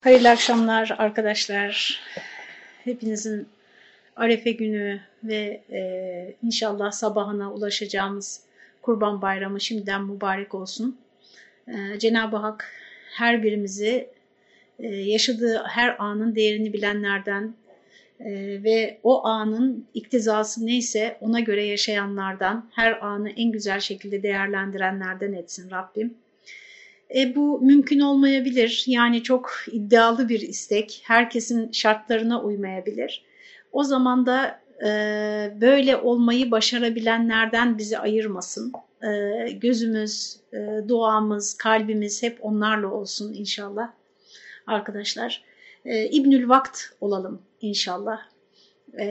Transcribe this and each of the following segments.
Hayırlı akşamlar arkadaşlar. Hepinizin Arefe günü ve e, inşallah sabahına ulaşacağımız Kurban Bayramı şimdiden mübarek olsun. E, Cenab-ı Hak her birimizi e, yaşadığı her anın değerini bilenlerden e, ve o anın iktizası neyse ona göre yaşayanlardan, her anı en güzel şekilde değerlendirenlerden etsin Rabbim. E, bu mümkün olmayabilir. Yani çok iddialı bir istek. Herkesin şartlarına uymayabilir. O zaman da e, böyle olmayı başarabilenlerden bizi ayırmasın. E, gözümüz, e, duamız, kalbimiz hep onlarla olsun inşallah arkadaşlar. E, İbnül Vakt olalım inşallah. E,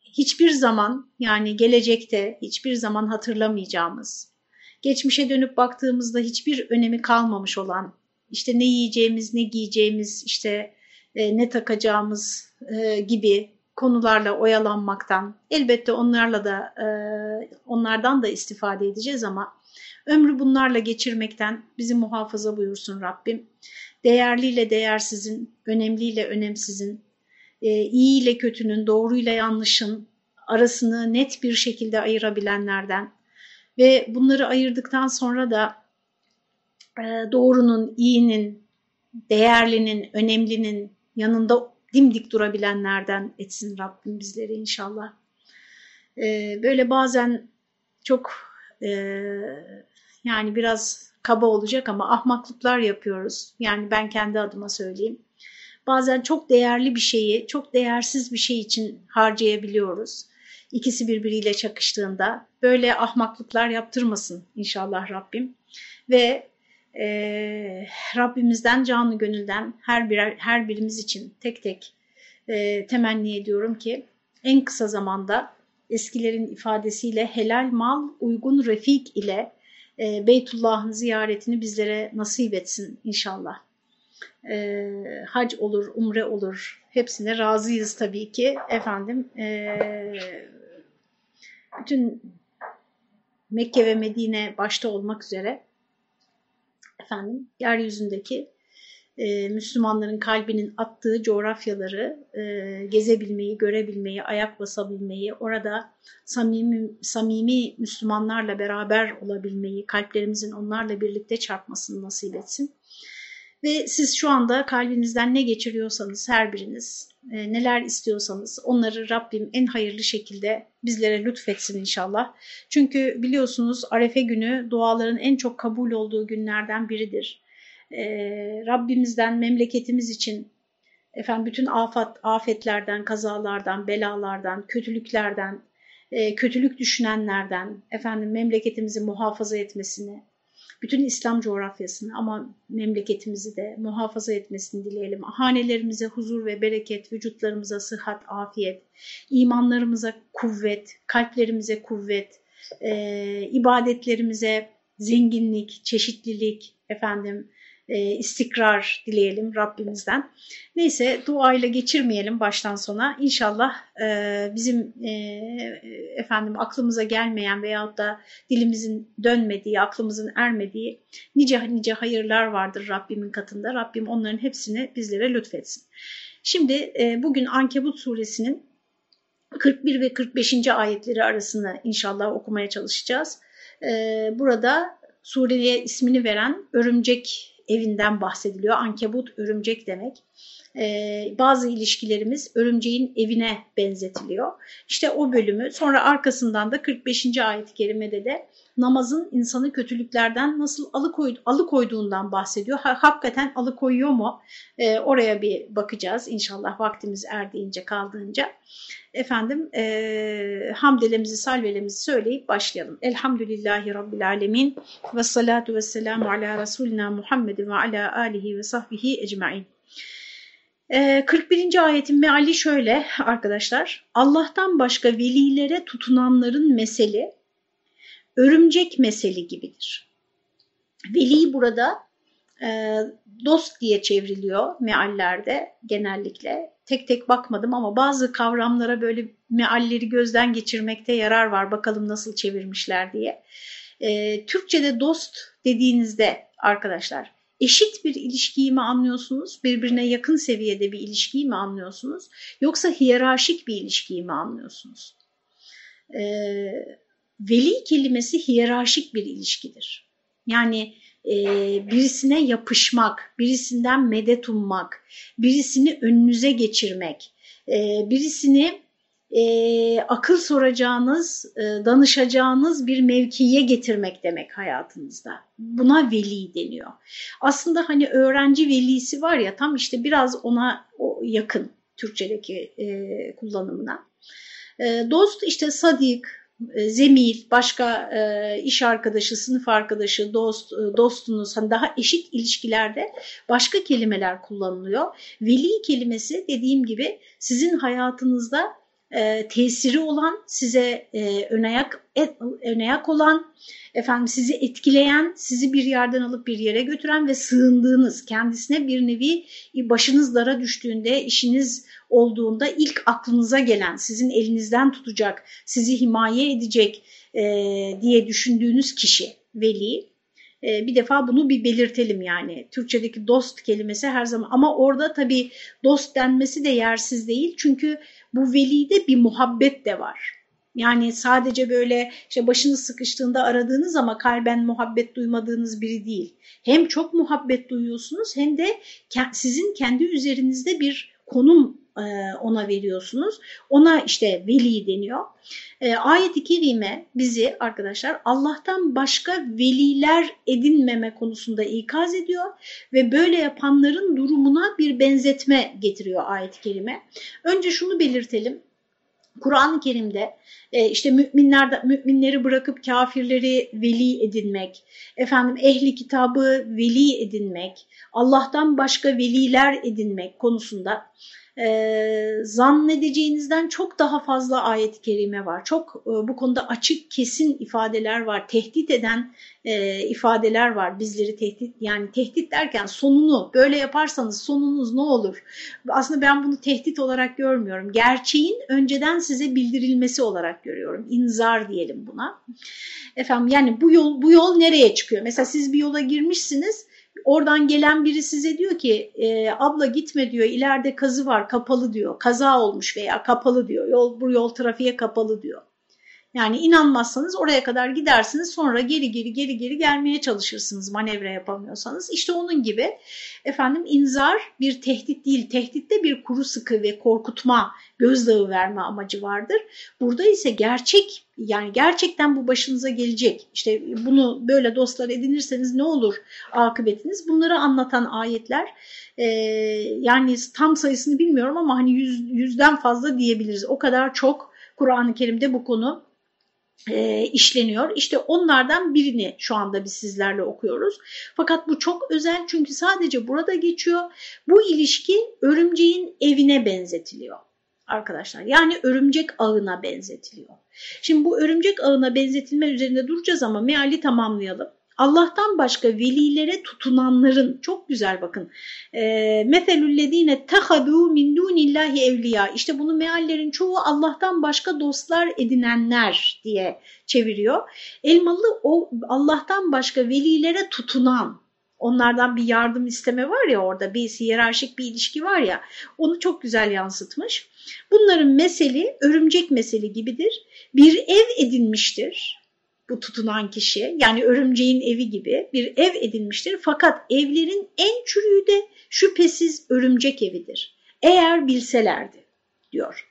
hiçbir zaman yani gelecekte hiçbir zaman hatırlamayacağımız, geçmişe dönüp baktığımızda hiçbir önemi kalmamış olan, işte ne yiyeceğimiz, ne giyeceğimiz, işte e, ne takacağımız e, gibi konularla oyalanmaktan, elbette onlarla da e, onlardan da istifade edeceğiz ama ömrü bunlarla geçirmekten bizi muhafaza buyursun Rabbim. Değerliyle değersizin, önemliyle önemsizin, e, iyi ile kötünün, doğruyla yanlışın arasını net bir şekilde ayırabilenlerden, ve bunları ayırdıktan sonra da e, doğrunun, iyinin, değerlinin, önemlinin yanında dimdik durabilenlerden etsin Rabbim bizleri inşallah. E, böyle bazen çok e, yani biraz kaba olacak ama ahmaklıklar yapıyoruz. Yani ben kendi adıma söyleyeyim. Bazen çok değerli bir şeyi çok değersiz bir şey için harcayabiliyoruz ikisi birbiriyle çakıştığında böyle ahmaklıklar yaptırmasın inşallah Rabbim. Ve e, Rabbimizden canlı gönülden her birer, her birimiz için tek tek e, temenni ediyorum ki en kısa zamanda eskilerin ifadesiyle helal mal uygun refik ile e, Beytullah'ın ziyaretini bizlere nasip etsin inşallah. E, hac olur, umre olur, hepsine razıyız tabii ki efendim. E, bütün Mekke ve Medine başta olmak üzere efendim yeryüzündeki e, Müslümanların kalbinin attığı coğrafyaları e, gezebilmeyi, görebilmeyi, ayak basabilmeyi, orada samimi, samimi Müslümanlarla beraber olabilmeyi, kalplerimizin onlarla birlikte çarpmasını nasip etsin. Ve siz şu anda kalbinizden ne geçiriyorsanız her biriniz, e, neler istiyorsanız onları Rabbim en hayırlı şekilde bizlere lütfetsin inşallah. Çünkü biliyorsunuz Arefe günü duaların en çok kabul olduğu günlerden biridir. E, Rabbimizden memleketimiz için efendim bütün afet, afetlerden, kazalardan, belalardan, kötülüklerden, e, kötülük düşünenlerden efendim memleketimizi muhafaza etmesini, bütün İslam coğrafyasını ama memleketimizi de muhafaza etmesini dileyelim. Hanelerimize huzur ve bereket, vücutlarımıza sıhhat, afiyet, imanlarımıza kuvvet, kalplerimize kuvvet, e, ibadetlerimize zenginlik, çeşitlilik, efendim e, istikrar dileyelim Rabbimizden. Neyse duayla geçirmeyelim baştan sona. İnşallah e, bizim e, efendim aklımıza gelmeyen veyahut da dilimizin dönmediği, aklımızın ermediği nice nice hayırlar vardır Rabbimin katında. Rabbim onların hepsini bizlere lütfetsin. Şimdi e, bugün Ankebut suresinin 41 ve 45. ayetleri arasını inşallah okumaya çalışacağız. E, burada sureye ismini veren örümcek evinden bahsediliyor. Ankebut örümcek demek. Ee, bazı ilişkilerimiz örümceğin evine benzetiliyor. İşte o bölümü sonra arkasından da 45. ayet-i kerimede de namazın insanı kötülüklerden nasıl alıkoy, alıkoyduğundan bahsediyor. Ha, hakikaten alıkoyuyor mu? Ee, oraya bir bakacağız inşallah vaktimiz erdiğince kaldığınca. Efendim e, hamdelemizi salvelemizi söyleyip başlayalım. Elhamdülillahi Rabbil Alemin ve salatu ve selamu ala Resulina Muhammed ve ala alihi ve sahbihi ecmain. 41. ayetin meali şöyle arkadaşlar. Allah'tan başka velilere tutunanların meseli örümcek meseli gibidir. Veli burada e, dost diye çevriliyor meallerde genellikle. Tek tek bakmadım ama bazı kavramlara böyle mealleri gözden geçirmekte yarar var. Bakalım nasıl çevirmişler diye. E, Türkçe'de dost dediğinizde arkadaşlar eşit bir ilişkiyi mi anlıyorsunuz? Birbirine yakın seviyede bir ilişkiyi mi anlıyorsunuz? Yoksa hiyerarşik bir ilişkiyi mi anlıyorsunuz? Ee, veli kelimesi hiyerarşik bir ilişkidir. Yani e, birisine yapışmak, birisinden medet ummak, birisini önünüze geçirmek, e, birisini e, akıl soracağınız, e, danışacağınız bir mevkiye getirmek demek hayatınızda. Buna veli deniyor. Aslında hani öğrenci velisi var ya tam işte biraz ona yakın Türkçedeki e, kullanımına. E, dost işte sadik, e, zemil, başka e, iş arkadaşı, sınıf arkadaşı, dost, e, dostunuz hani daha eşit ilişkilerde başka kelimeler kullanılıyor. Veli kelimesi dediğim gibi sizin hayatınızda e, tesiri olan, size e, önayak, et, önayak olan, efendim sizi etkileyen, sizi bir yerden alıp bir yere götüren ve sığındığınız, kendisine bir nevi başınız dara düştüğünde, işiniz olduğunda ilk aklınıza gelen, sizin elinizden tutacak, sizi himaye edecek e, diye düşündüğünüz kişi, veli. E, bir defa bunu bir belirtelim yani. Türkçedeki dost kelimesi her zaman ama orada tabii dost denmesi de yersiz değil. Çünkü bu velide bir muhabbet de var. Yani sadece böyle işte başınız sıkıştığında aradığınız ama kalben muhabbet duymadığınız biri değil. Hem çok muhabbet duyuyorsunuz hem de sizin kendi üzerinizde bir konum ona veriyorsunuz. Ona işte veli deniyor. E, Ayet-i Kerime bizi arkadaşlar Allah'tan başka veliler edinmeme konusunda ikaz ediyor ve böyle yapanların durumuna bir benzetme getiriyor ayet-i kerime. Önce şunu belirtelim. Kur'an-ı Kerim'de e, işte müminler müminleri bırakıp kafirleri veli edinmek, efendim ehli kitabı veli edinmek, Allah'tan başka veliler edinmek konusunda e, zannedeceğinizden çok daha fazla ayet-i kerime var. Çok e, bu konuda açık kesin ifadeler var. Tehdit eden e, ifadeler var. Bizleri tehdit yani tehdit derken sonunu böyle yaparsanız sonunuz ne olur? Aslında ben bunu tehdit olarak görmüyorum. Gerçeğin önceden size bildirilmesi olarak görüyorum. İnzar diyelim buna. Efendim yani bu yol bu yol nereye çıkıyor? Mesela siz bir yola girmişsiniz Oradan gelen biri size diyor ki e, abla gitme diyor ileride kazı var kapalı diyor. Kaza olmuş veya kapalı diyor. Yol, bu yol trafiğe kapalı diyor. Yani inanmazsanız oraya kadar gidersiniz sonra geri geri geri geri gelmeye çalışırsınız manevra yapamıyorsanız. İşte onun gibi efendim inzar bir tehdit değil tehditte bir kuru sıkı ve korkutma gözdağı verme amacı vardır. Burada ise gerçek yani gerçekten bu başınıza gelecek işte bunu böyle dostlar edinirseniz ne olur akıbetiniz bunları anlatan ayetler ee, yani tam sayısını bilmiyorum ama hani yüz, yüzden fazla diyebiliriz. O kadar çok Kur'an-ı Kerim'de bu konu e, işleniyor. İşte onlardan birini şu anda biz sizlerle okuyoruz. Fakat bu çok özel çünkü sadece burada geçiyor. Bu ilişki örümceğin evine benzetiliyor arkadaşlar. Yani örümcek ağına benzetiliyor. Şimdi bu örümcek ağına benzetilme üzerinde duracağız ama meali tamamlayalım. Allah'tan başka velilere tutunanların çok güzel bakın. Meselüllezine tehadu min dunillahi evliya. İşte bunu meallerin çoğu Allah'tan başka dostlar edinenler diye çeviriyor. Elmalı o Allah'tan başka velilere tutunan onlardan bir yardım isteme var ya orada bir hiyerarşik bir ilişki var ya onu çok güzel yansıtmış. Bunların meseli örümcek meseli gibidir. Bir ev edinmiştir bu tutunan kişi yani örümceğin evi gibi bir ev edinmiştir. Fakat evlerin en çürüğü de şüphesiz örümcek evidir. Eğer bilselerdi diyor.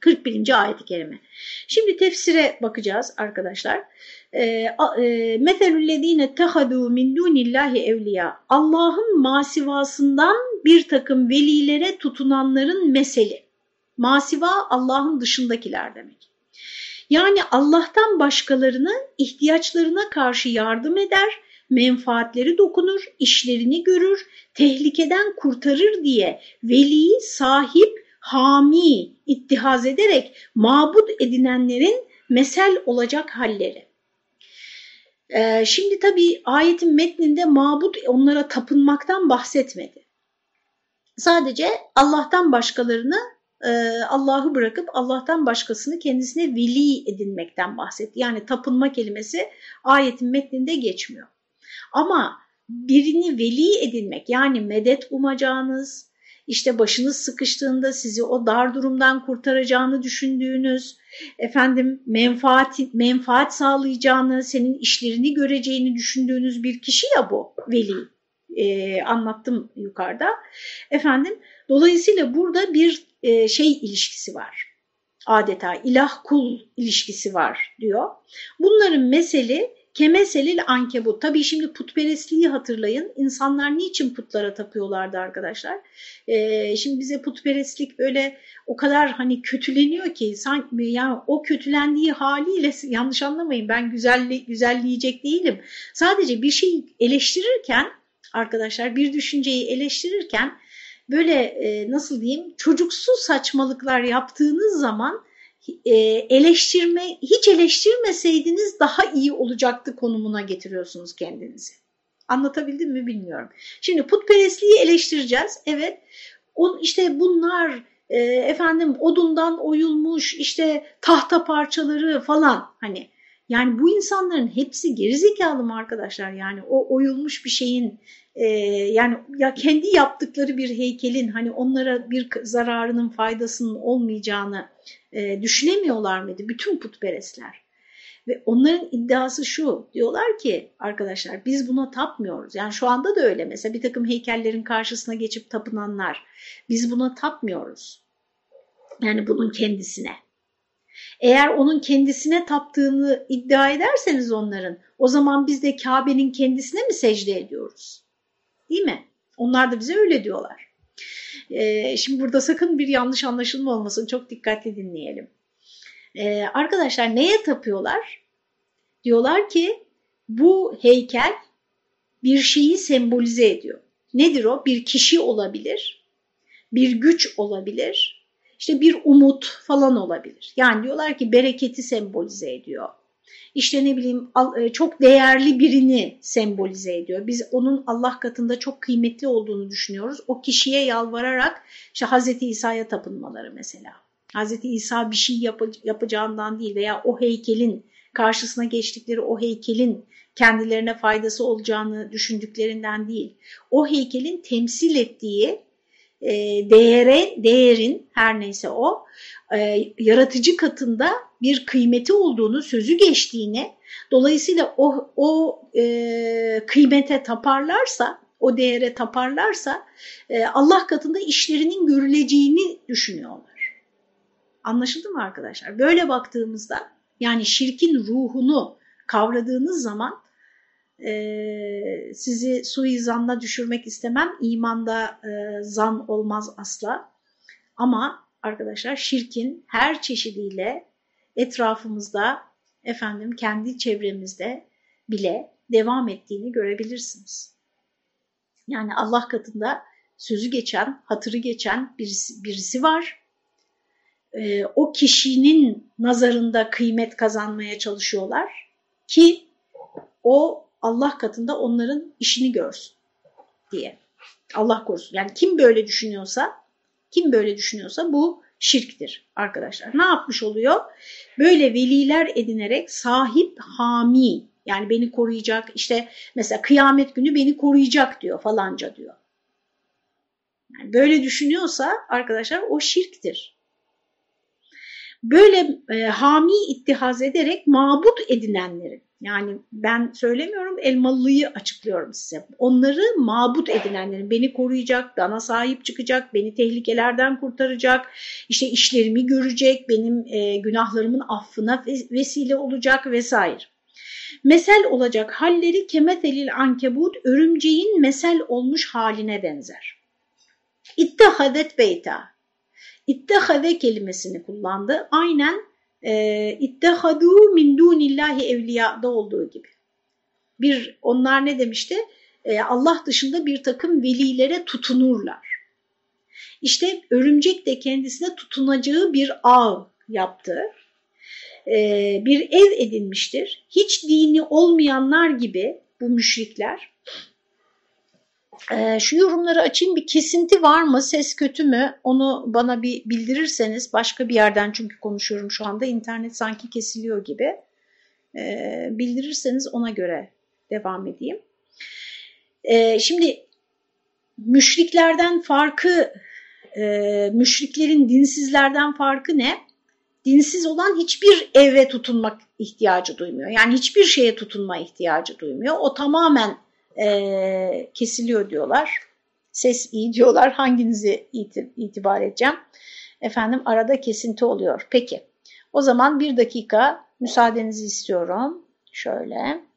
41. ayet-i kerime. Şimdi tefsire bakacağız arkadaşlar. Meselüllezine tehadu min dunillahi evliya. Allah'ın masivasından bir takım velilere tutunanların meseli. Masiva Allah'ın dışındakiler demek. Yani Allah'tan başkalarını ihtiyaçlarına karşı yardım eder, menfaatleri dokunur, işlerini görür, tehlikeden kurtarır diye veli, sahip, hami ittihaz ederek mabut edinenlerin mesel olacak halleri. Ee, şimdi tabii ayetin metninde mabut onlara tapınmaktan bahsetmedi. Sadece Allah'tan başkalarını Allah'ı bırakıp Allah'tan başkasını kendisine veli edinmekten bahsetti. Yani tapınma kelimesi ayetin metninde geçmiyor. Ama birini veli edinmek yani medet umacağınız, işte başınız sıkıştığında sizi o dar durumdan kurtaracağını düşündüğünüz, efendim menfaat, menfaat sağlayacağını, senin işlerini göreceğini düşündüğünüz bir kişi ya bu veli. Ee, anlattım yukarıda. Efendim dolayısıyla burada bir e, şey ilişkisi var. Adeta ilah kul ilişkisi var diyor. Bunların meseli Kemeselil ankebut. Tabii şimdi putperestliği hatırlayın. İnsanlar niçin putlara tapıyorlardı arkadaşlar? Ee, şimdi bize putperestlik böyle o kadar hani kötüleniyor ki sanki yani o kötülendiği haliyle yanlış anlamayın ben güzelli, güzelleyecek değilim. Sadece bir şeyi eleştirirken arkadaşlar bir düşünceyi eleştirirken böyle e, nasıl diyeyim çocuksu saçmalıklar yaptığınız zaman e, eleştirme hiç eleştirmeseydiniz daha iyi olacaktı konumuna getiriyorsunuz kendinizi. Anlatabildim mi bilmiyorum. Şimdi putperestliği eleştireceğiz. Evet. On, işte bunlar e, efendim odundan oyulmuş işte tahta parçaları falan hani yani bu insanların hepsi gerizekalı mı arkadaşlar? Yani o oyulmuş bir şeyin e, yani ya kendi yaptıkları bir heykelin hani onlara bir zararının faydasının olmayacağını e, düşünemiyorlar mıydı bütün putperestler? Ve onların iddiası şu diyorlar ki arkadaşlar biz buna tapmıyoruz. Yani şu anda da öyle mesela bir takım heykellerin karşısına geçip tapınanlar biz buna tapmıyoruz. Yani bunun kendisine. Eğer onun kendisine taptığını iddia ederseniz onların o zaman biz de Kabe'nin kendisine mi secde ediyoruz? Değil mi? Onlar da bize öyle diyorlar. Ee, şimdi burada sakın bir yanlış anlaşılma olmasın. Çok dikkatli dinleyelim. Ee, arkadaşlar neye tapıyorlar? Diyorlar ki bu heykel bir şeyi sembolize ediyor. Nedir o? Bir kişi olabilir, bir güç olabilir, işte bir umut falan olabilir. Yani diyorlar ki bereketi sembolize ediyor işte ne bileyim e, çok değerli birini sembolize ediyor. Biz onun Allah katında çok kıymetli olduğunu düşünüyoruz. O kişiye yalvararak işte Hazreti İsa'ya tapınmaları mesela. Hazreti İsa bir şey yap yapacağından değil veya o heykelin karşısına geçtikleri o heykelin kendilerine faydası olacağını düşündüklerinden değil. O heykelin temsil ettiği e, değere, değerin her neyse o e, yaratıcı katında bir kıymeti olduğunu, sözü geçtiğini, dolayısıyla o, o e, kıymete taparlarsa, o değere taparlarsa e, Allah katında işlerinin görüleceğini düşünüyorlar. Anlaşıldı mı arkadaşlar? Böyle baktığımızda yani şirkin ruhunu kavradığınız zaman e, sizi suizanla düşürmek istemem. İmanda e, zan olmaz asla. Ama arkadaşlar şirkin her çeşidiyle etrafımızda efendim kendi çevremizde bile devam ettiğini görebilirsiniz. Yani Allah katında sözü geçen, hatırı geçen birisi, birisi var. Ee, o kişinin nazarında kıymet kazanmaya çalışıyorlar ki o Allah katında onların işini görsün diye. Allah korusun. Yani kim böyle düşünüyorsa, kim böyle düşünüyorsa bu şirktir arkadaşlar. Ne yapmış oluyor? Böyle veliler edinerek sahip hami yani beni koruyacak işte mesela kıyamet günü beni koruyacak diyor falanca diyor. Yani böyle düşünüyorsa arkadaşlar o şirktir. Böyle e, hami ittihaz ederek mabut edinenlerin yani ben söylemiyorum Elmalı'yı açıklıyorum size. Onları mabut edinenlerin beni koruyacak, bana sahip çıkacak, beni tehlikelerden kurtaracak, işte işlerimi görecek, benim e, günahlarımın affına vesile olacak vesaire. Mesel olacak halleri kemetelil ankebut örümceğin mesel olmuş haline benzer. İttehadet beyta. İttehade kelimesini kullandı. Aynen e, ittehadu min dunillahi evliyada olduğu gibi. Bir onlar ne demişti? E, Allah dışında bir takım velilere tutunurlar. İşte örümcek de kendisine tutunacağı bir ağ yaptı. E, bir ev edinmiştir. Hiç dini olmayanlar gibi bu müşrikler ee, şu yorumları açayım bir kesinti var mı ses kötü mü onu bana bir bildirirseniz başka bir yerden çünkü konuşuyorum şu anda internet sanki kesiliyor gibi ee, bildirirseniz ona göre devam edeyim. E, şimdi müşriklerden farkı, e, müşriklerin dinsizlerden farkı ne? Dinsiz olan hiçbir eve tutunmak ihtiyacı duymuyor. Yani hiçbir şeye tutunma ihtiyacı duymuyor. O tamamen e, kesiliyor diyorlar. Ses iyi diyorlar. Hanginizi itibar edeceğim? Efendim arada kesinti oluyor. Peki. O zaman bir dakika müsaadenizi istiyorum. Şöyle.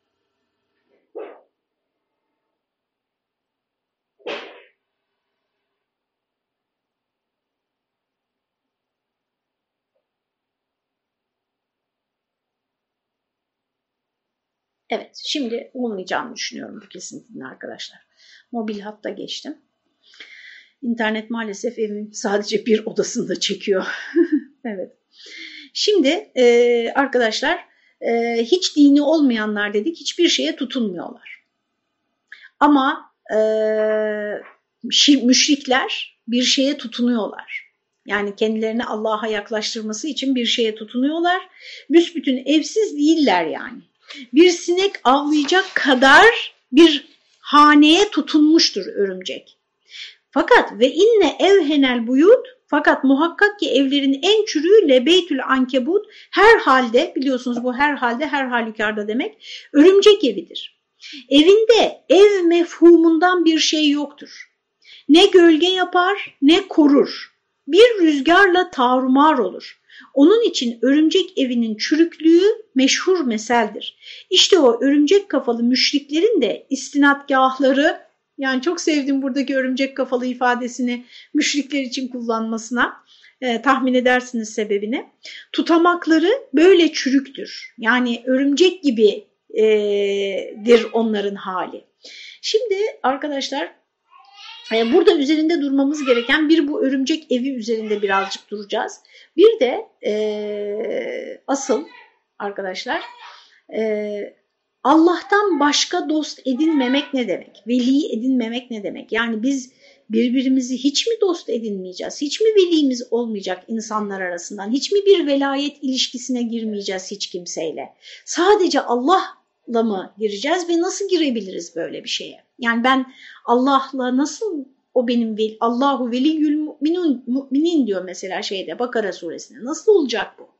Evet, şimdi olmayacağını düşünüyorum bu kesintinin arkadaşlar. Mobil hatta geçtim. İnternet maalesef evin sadece bir odasında çekiyor. evet. Şimdi e, arkadaşlar e, hiç dini olmayanlar dedik hiçbir şeye tutunmuyorlar. Ama e, müşrikler bir şeye tutunuyorlar. Yani kendilerini Allah'a yaklaştırması için bir şeye tutunuyorlar. Büsbütün evsiz değiller yani. Bir sinek avlayacak kadar bir haneye tutunmuştur örümcek. Fakat ve inne evhenel buyut fakat muhakkak ki evlerin en çürüğü lebeytül ankebut her halde biliyorsunuz bu her halde her halükarda demek örümcek evidir. Evinde ev mefhumundan bir şey yoktur. Ne gölge yapar ne korur. Bir rüzgarla tarumar olur. Onun için örümcek evinin çürüklüğü meşhur meseldir. İşte o örümcek kafalı müşriklerin de istinatgahları yani çok sevdim buradaki örümcek kafalı ifadesini müşrikler için kullanmasına. E, tahmin edersiniz sebebini. Tutamakları böyle çürüktür. Yani örümcek gibidir onların hali. Şimdi arkadaşlar e, burada üzerinde durmamız gereken bir bu örümcek evi üzerinde birazcık duracağız. Bir de e, asıl arkadaşlar e, Allah'tan başka dost edinmemek ne demek? Veli edinmemek ne demek? Yani biz birbirimizi hiç mi dost edinmeyeceğiz? Hiç mi velimiz olmayacak insanlar arasından? Hiç mi bir velayet ilişkisine girmeyeceğiz hiç kimseyle? Sadece Allah'la mı gireceğiz ve nasıl girebiliriz böyle bir şeye? Yani ben Allah'la nasıl o benim vel Allahu veliyyül mu'minun, mu'minin diyor mesela şeyde Bakara suresinde. Nasıl olacak bu?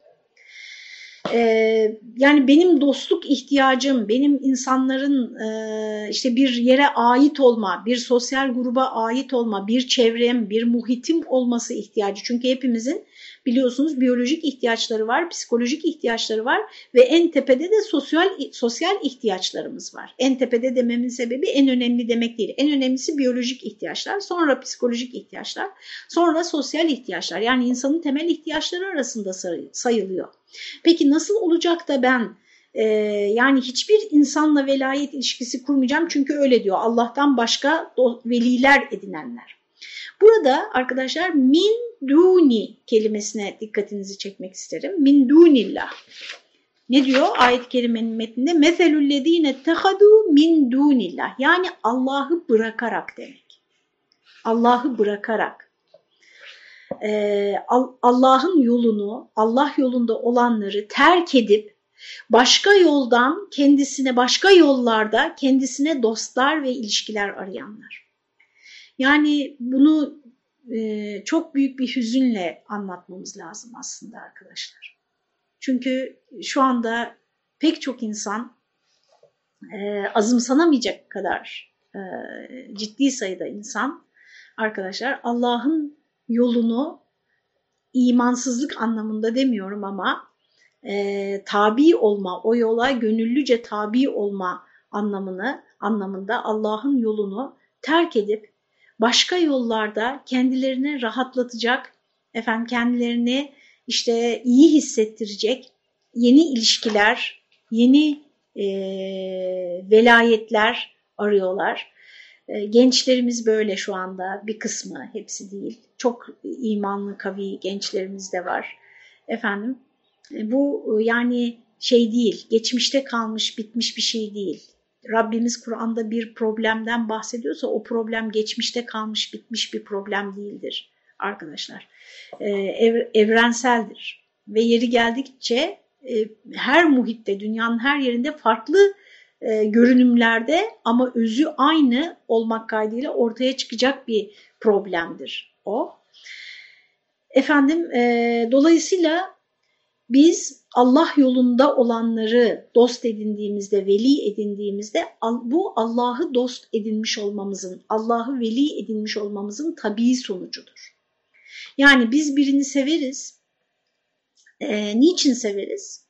Ee, yani benim dostluk ihtiyacım, benim insanların e, işte bir yere ait olma, bir sosyal gruba ait olma, bir çevrem, bir muhitim olması ihtiyacı. Çünkü hepimizin biliyorsunuz biyolojik ihtiyaçları var, psikolojik ihtiyaçları var ve en tepede de sosyal sosyal ihtiyaçlarımız var. En tepede dememin sebebi en önemli demek değil. En önemlisi biyolojik ihtiyaçlar, sonra psikolojik ihtiyaçlar, sonra sosyal ihtiyaçlar. Yani insanın temel ihtiyaçları arasında sayılıyor. Peki nasıl olacak da ben e, yani hiçbir insanla velayet ilişkisi kurmayacağım çünkü öyle diyor Allah'tan başka veliler edinenler. Burada arkadaşlar min duni kelimesine dikkatinizi çekmek isterim. Min dunillah. Ne diyor ayet-i kerimenin metninde? Meselüllezine tehadu min dunillah. Yani Allah'ı bırakarak demek. Allah'ı bırakarak. Ee, Allah'ın yolunu, Allah yolunda olanları terk edip başka yoldan kendisine, başka yollarda kendisine dostlar ve ilişkiler arayanlar. Yani bunu e, çok büyük bir hüzünle anlatmamız lazım aslında arkadaşlar. Çünkü şu anda pek çok insan e, azımsanamayacak kadar e, ciddi sayıda insan arkadaşlar Allah'ın yolunu imansızlık anlamında demiyorum ama e, tabi olma, o yola gönüllüce tabi olma anlamını anlamında Allah'ın yolunu terk edip başka yollarda kendilerini rahatlatacak, efendim kendilerini işte iyi hissettirecek yeni ilişkiler, yeni e, velayetler arıyorlar. E, gençlerimiz böyle şu anda bir kısmı, hepsi değil. Çok imanlı, kavi gençlerimiz de var. Efendim e, bu yani şey değil, geçmişte kalmış, bitmiş bir şey değil. Rabbimiz Kur'an'da bir problemden bahsediyorsa o problem geçmişte kalmış bitmiş bir problem değildir arkadaşlar. Ee, ev, evrenseldir ve yeri geldikçe e, her muhitte dünyanın her yerinde farklı e, görünümlerde ama özü aynı olmak kaydıyla ortaya çıkacak bir problemdir o. Efendim e, dolayısıyla biz Allah yolunda olanları dost edindiğimizde, veli edindiğimizde bu Allah'ı dost edinmiş olmamızın, Allah'ı veli edinmiş olmamızın tabii sonucudur. Yani biz birini severiz. E, niçin severiz?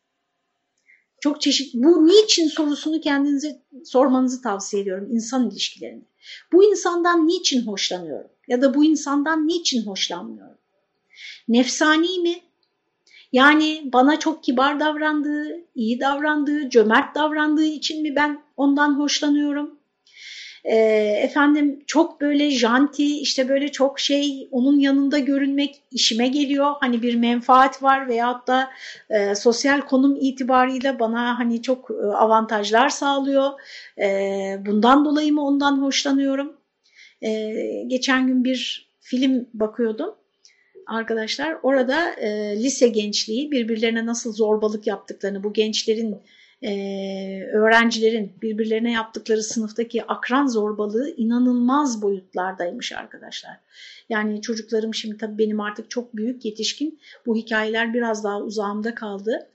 Çok çeşit. Bu niçin sorusunu kendinize sormanızı tavsiye ediyorum insan ilişkilerinde. Bu insandan niçin hoşlanıyorum? Ya da bu insandan niçin hoşlanmıyorum? Nefsani mi? Yani bana çok kibar davrandığı, iyi davrandığı, cömert davrandığı için mi ben ondan hoşlanıyorum? E, efendim çok böyle janti işte böyle çok şey onun yanında görünmek işime geliyor. Hani bir menfaat var veyahut da e, sosyal konum itibariyle bana hani çok e, avantajlar sağlıyor. E, bundan dolayı mı ondan hoşlanıyorum? E, geçen gün bir film bakıyordum arkadaşlar. Orada e, lise gençliği birbirlerine nasıl zorbalık yaptıklarını, bu gençlerin e, öğrencilerin birbirlerine yaptıkları sınıftaki akran zorbalığı inanılmaz boyutlardaymış arkadaşlar. Yani çocuklarım şimdi tabii benim artık çok büyük yetişkin bu hikayeler biraz daha uzağımda kaldı.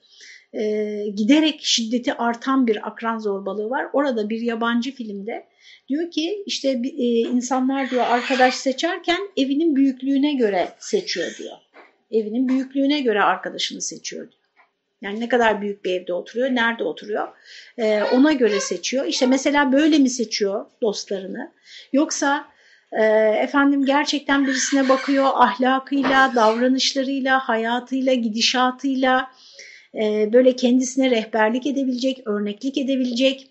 E, giderek şiddeti artan bir akran zorbalığı var. Orada bir yabancı filmde diyor ki işte e, insanlar diyor arkadaş seçerken evinin büyüklüğüne göre seçiyor diyor. Evinin büyüklüğüne göre arkadaşını seçiyor diyor. Yani ne kadar büyük bir evde oturuyor, nerede oturuyor ee, ona göre seçiyor. İşte mesela böyle mi seçiyor dostlarını yoksa e, efendim gerçekten birisine bakıyor ahlakıyla, davranışlarıyla, hayatıyla, gidişatıyla e, böyle kendisine rehberlik edebilecek, örneklik edebilecek.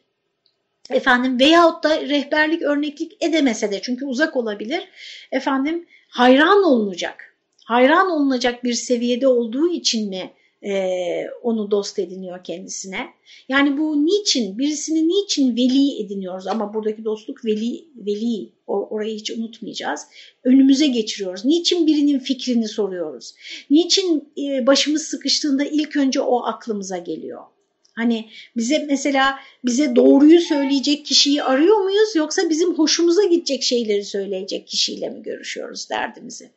Efendim veyahut da rehberlik, örneklik edemese de çünkü uzak olabilir. Efendim hayran olunacak, hayran olunacak bir seviyede olduğu için mi e, onu dost ediniyor kendisine. Yani bu niçin, birisini niçin veli ediniyoruz ama buradaki dostluk veli, veli o, orayı hiç unutmayacağız. Önümüze geçiriyoruz. Niçin birinin fikrini soruyoruz? Niçin e, başımız sıkıştığında ilk önce o aklımıza geliyor? Hani bize mesela bize doğruyu söyleyecek kişiyi arıyor muyuz yoksa bizim hoşumuza gidecek şeyleri söyleyecek kişiyle mi görüşüyoruz derdimizi?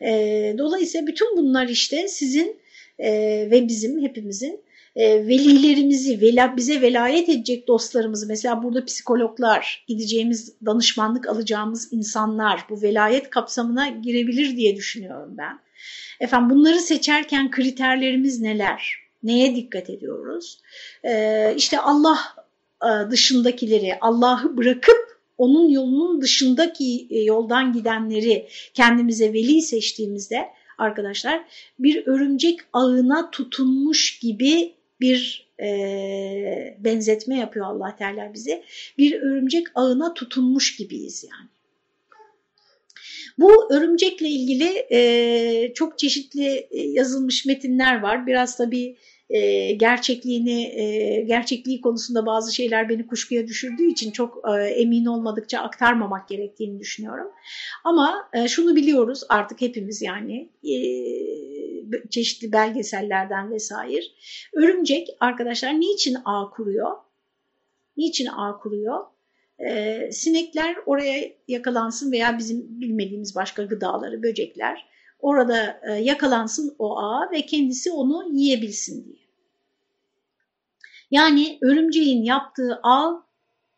E, dolayısıyla bütün bunlar işte sizin e, ve bizim hepimizin e, velilerimizi, vela, bize velayet edecek dostlarımızı mesela burada psikologlar, gideceğimiz danışmanlık alacağımız insanlar bu velayet kapsamına girebilir diye düşünüyorum ben. Efendim bunları seçerken kriterlerimiz neler? Neye dikkat ediyoruz? Ee, işte Allah e, dışındakileri, Allah'ı bırakıp onun yolunun dışındaki e, yoldan gidenleri kendimize veli seçtiğimizde arkadaşlar bir örümcek ağına tutunmuş gibi bir e, benzetme yapıyor Allah Teala bize. Bir örümcek ağına tutunmuş gibiyiz yani. Bu örümcekle ilgili e, çok çeşitli e, yazılmış metinler var. Biraz tabii e, gerçekliğini e, gerçekliği konusunda bazı şeyler beni kuşkuya düşürdüğü için çok e, emin olmadıkça aktarmamak gerektiğini düşünüyorum. Ama e, şunu biliyoruz artık hepimiz yani e, çeşitli belgesellerden vesaire. Örümcek arkadaşlar niçin ağ kuruyor? Niçin ağ kuruyor? Ee, sinekler oraya yakalansın veya bizim bilmediğimiz başka gıdaları, böcekler orada e, yakalansın o ağ ve kendisi onu yiyebilsin diye. Yani örümceğin yaptığı ağ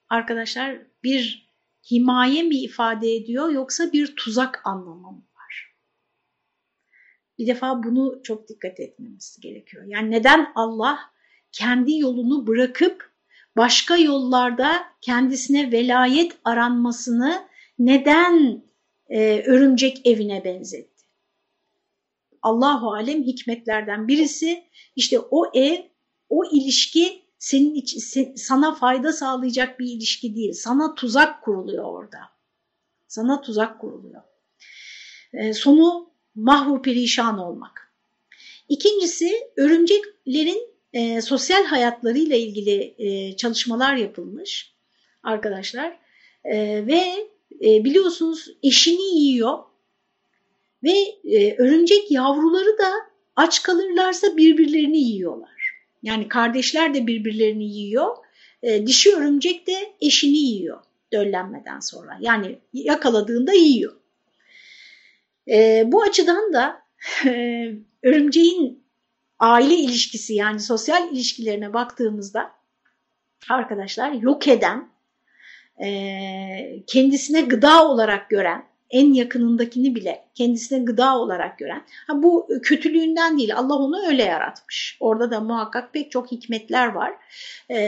arkadaşlar bir himaye mi ifade ediyor yoksa bir tuzak anlamı mı var? Bir defa bunu çok dikkat etmemiz gerekiyor. Yani neden Allah kendi yolunu bırakıp başka yollarda kendisine velayet aranmasını neden e, örümcek evine benzetti? Allahu alem hikmetlerden birisi işte o ev, o ilişki senin için sana fayda sağlayacak bir ilişki değil. Sana tuzak kuruluyor orada. Sana tuzak kuruluyor. E, sonu mahvu perişan olmak. İkincisi örümceklerin e, sosyal hayatlarıyla ilgili e, çalışmalar yapılmış arkadaşlar. E, ve e, biliyorsunuz eşini yiyor ve e, örümcek yavruları da aç kalırlarsa birbirlerini yiyorlar. Yani kardeşler de birbirlerini yiyor E, dişi örümcek de eşini yiyor döllenmeden sonra. Yani yakaladığında yiyor. E, bu açıdan da e, örümceğin aile ilişkisi yani sosyal ilişkilerine baktığımızda arkadaşlar yok eden, e, kendisine gıda olarak gören, en yakınındakini bile kendisine gıda olarak gören. Ha, bu kötülüğünden değil Allah onu öyle yaratmış. Orada da muhakkak pek çok hikmetler var. E,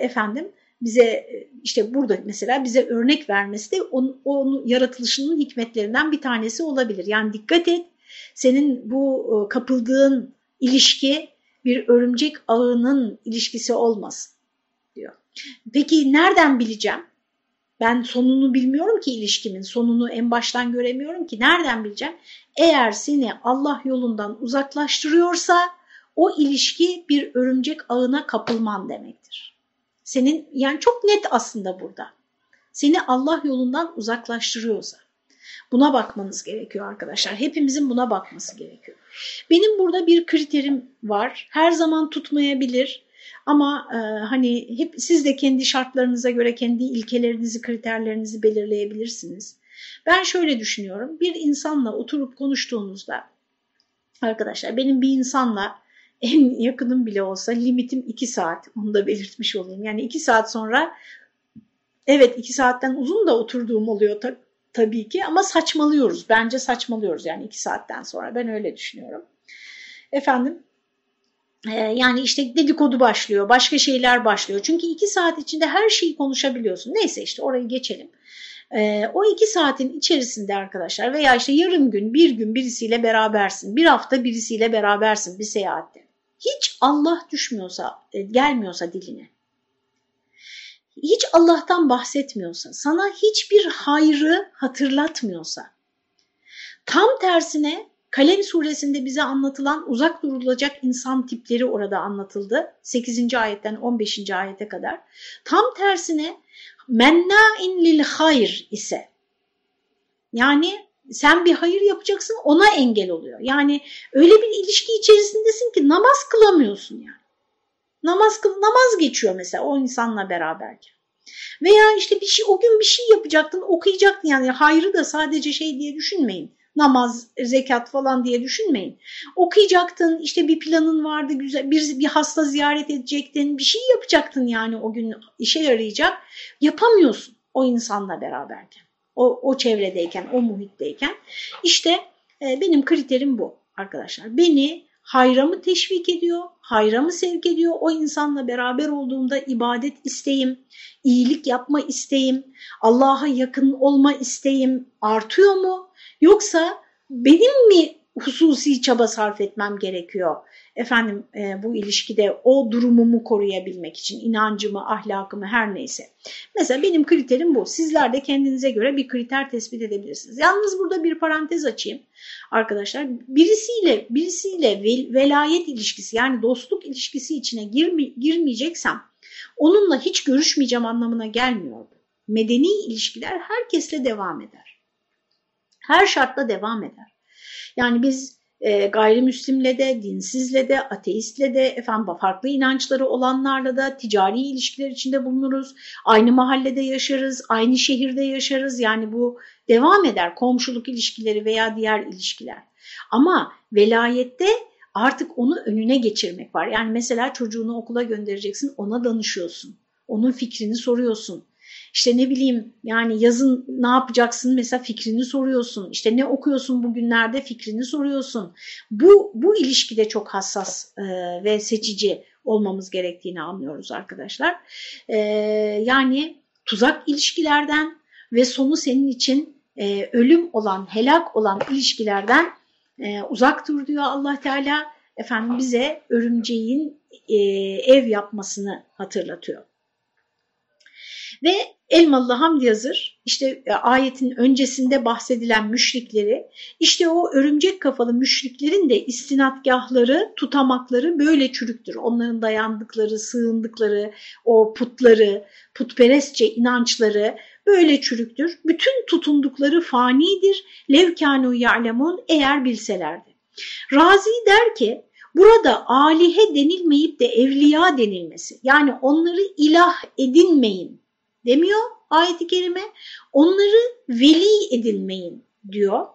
efendim bize işte burada mesela bize örnek vermesi de onun, onun yaratılışının hikmetlerinden bir tanesi olabilir. Yani dikkat et senin bu kapıldığın ilişki bir örümcek ağının ilişkisi olmasın diyor. Peki nereden bileceğim? Ben sonunu bilmiyorum ki ilişkimin, sonunu en baştan göremiyorum ki. Nereden bileceğim? Eğer seni Allah yolundan uzaklaştırıyorsa o ilişki bir örümcek ağına kapılman demektir. Senin yani çok net aslında burada. Seni Allah yolundan uzaklaştırıyorsa. Buna bakmanız gerekiyor arkadaşlar. Hepimizin buna bakması gerekiyor. Benim burada bir kriterim var. Her zaman tutmayabilir. Ama e, hani hep siz de kendi şartlarınıza göre kendi ilkelerinizi, kriterlerinizi belirleyebilirsiniz. Ben şöyle düşünüyorum. Bir insanla oturup konuştuğunuzda arkadaşlar benim bir insanla en yakınım bile olsa limitim 2 saat. Onu da belirtmiş olayım. Yani 2 saat sonra evet 2 saatten uzun da oturduğum oluyor tabii tabii ki ama saçmalıyoruz. Bence saçmalıyoruz yani 2 saatten sonra. Ben öyle düşünüyorum. Efendim yani işte dedikodu başlıyor, başka şeyler başlıyor. Çünkü iki saat içinde her şeyi konuşabiliyorsun. Neyse işte orayı geçelim. Ee, o iki saatin içerisinde arkadaşlar veya işte yarım gün, bir gün birisiyle berabersin, bir hafta birisiyle berabersin bir seyahatte. Hiç Allah düşmüyorsa, e, gelmiyorsa diline, hiç Allah'tan bahsetmiyorsa, sana hiçbir hayrı hatırlatmıyorsa, tam tersine Kalem suresinde bize anlatılan uzak durulacak insan tipleri orada anlatıldı. 8. ayetten 15. ayete kadar. Tam tersine menna'in lil hayr ise yani sen bir hayır yapacaksın ona engel oluyor. Yani öyle bir ilişki içerisindesin ki namaz kılamıyorsun yani. Namaz kıl namaz geçiyor mesela o insanla beraberken. Veya işte bir şey o gün bir şey yapacaktın, okuyacaktın yani hayrı da sadece şey diye düşünmeyin namaz, zekat falan diye düşünmeyin. Okuyacaktın, işte bir planın vardı, güzel bir, bir hasta ziyaret edecektin, bir şey yapacaktın yani o gün işe yarayacak. Yapamıyorsun o insanla beraberken, o, o çevredeyken, o muhitteyken. İşte e, benim kriterim bu arkadaşlar. Beni hayra mı teşvik ediyor, hayra mı sevk ediyor? O insanla beraber olduğumda ibadet isteğim, iyilik yapma isteğim, Allah'a yakın olma isteğim artıyor mu? Yoksa benim mi hususi çaba sarf etmem gerekiyor? Efendim e, bu ilişkide o durumumu koruyabilmek için inancımı, ahlakımı her neyse. Mesela benim kriterim bu. Sizler de kendinize göre bir kriter tespit edebilirsiniz. Yalnız burada bir parantez açayım arkadaşlar. Birisiyle birisiyle velayet ilişkisi yani dostluk ilişkisi içine girme, girmeyeceksem onunla hiç görüşmeyeceğim anlamına gelmiyor. Medeni ilişkiler herkesle devam eder her şartla devam eder. Yani biz e, gayrimüslimle de, dinsizle de, ateistle de, efendim farklı inançları olanlarla da ticari ilişkiler içinde bulunuruz. Aynı mahallede yaşarız, aynı şehirde yaşarız. Yani bu devam eder komşuluk ilişkileri veya diğer ilişkiler. Ama velayette artık onu önüne geçirmek var. Yani mesela çocuğunu okula göndereceksin, ona danışıyorsun. Onun fikrini soruyorsun. İşte ne bileyim yani yazın ne yapacaksın mesela fikrini soruyorsun. İşte ne okuyorsun bugünlerde fikrini soruyorsun. Bu, bu ilişkide çok hassas e, ve seçici olmamız gerektiğini anlıyoruz arkadaşlar. E, yani tuzak ilişkilerden ve sonu senin için e, ölüm olan, helak olan ilişkilerden e, uzak dur diyor allah Teala. Efendim bize örümceğin e, ev yapmasını hatırlatıyor. Ve Elmalı Hamdi Yazır işte e, ayetin öncesinde bahsedilen müşrikleri işte o örümcek kafalı müşriklerin de istinatgahları, tutamakları böyle çürüktür. Onların dayandıkları, sığındıkları, o putları, putperestçe inançları böyle çürüktür. Bütün tutundukları fanidir. Levkanu ya'lemun eğer bilselerdi. Razi der ki burada alihe denilmeyip de evliya denilmesi. Yani onları ilah edinmeyin demiyor ayet-i kerime. Onları veli edinmeyin diyor.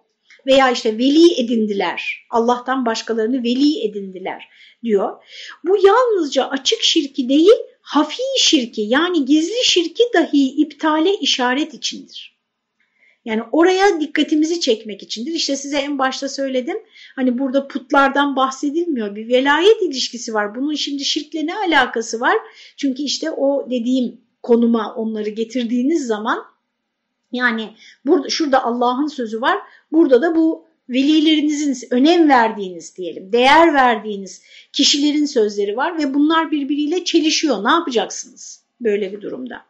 Veya işte veli edindiler. Allah'tan başkalarını veli edindiler diyor. Bu yalnızca açık şirki değil, hafi şirki yani gizli şirki dahi iptale işaret içindir. Yani oraya dikkatimizi çekmek içindir. İşte size en başta söyledim. Hani burada putlardan bahsedilmiyor. Bir velayet ilişkisi var. Bunun şimdi şirkle ne alakası var? Çünkü işte o dediğim konuma onları getirdiğiniz zaman yani burada şurada Allah'ın sözü var. Burada da bu velilerinizin önem verdiğiniz diyelim, değer verdiğiniz kişilerin sözleri var ve bunlar birbiriyle çelişiyor. Ne yapacaksınız böyle bir durumda?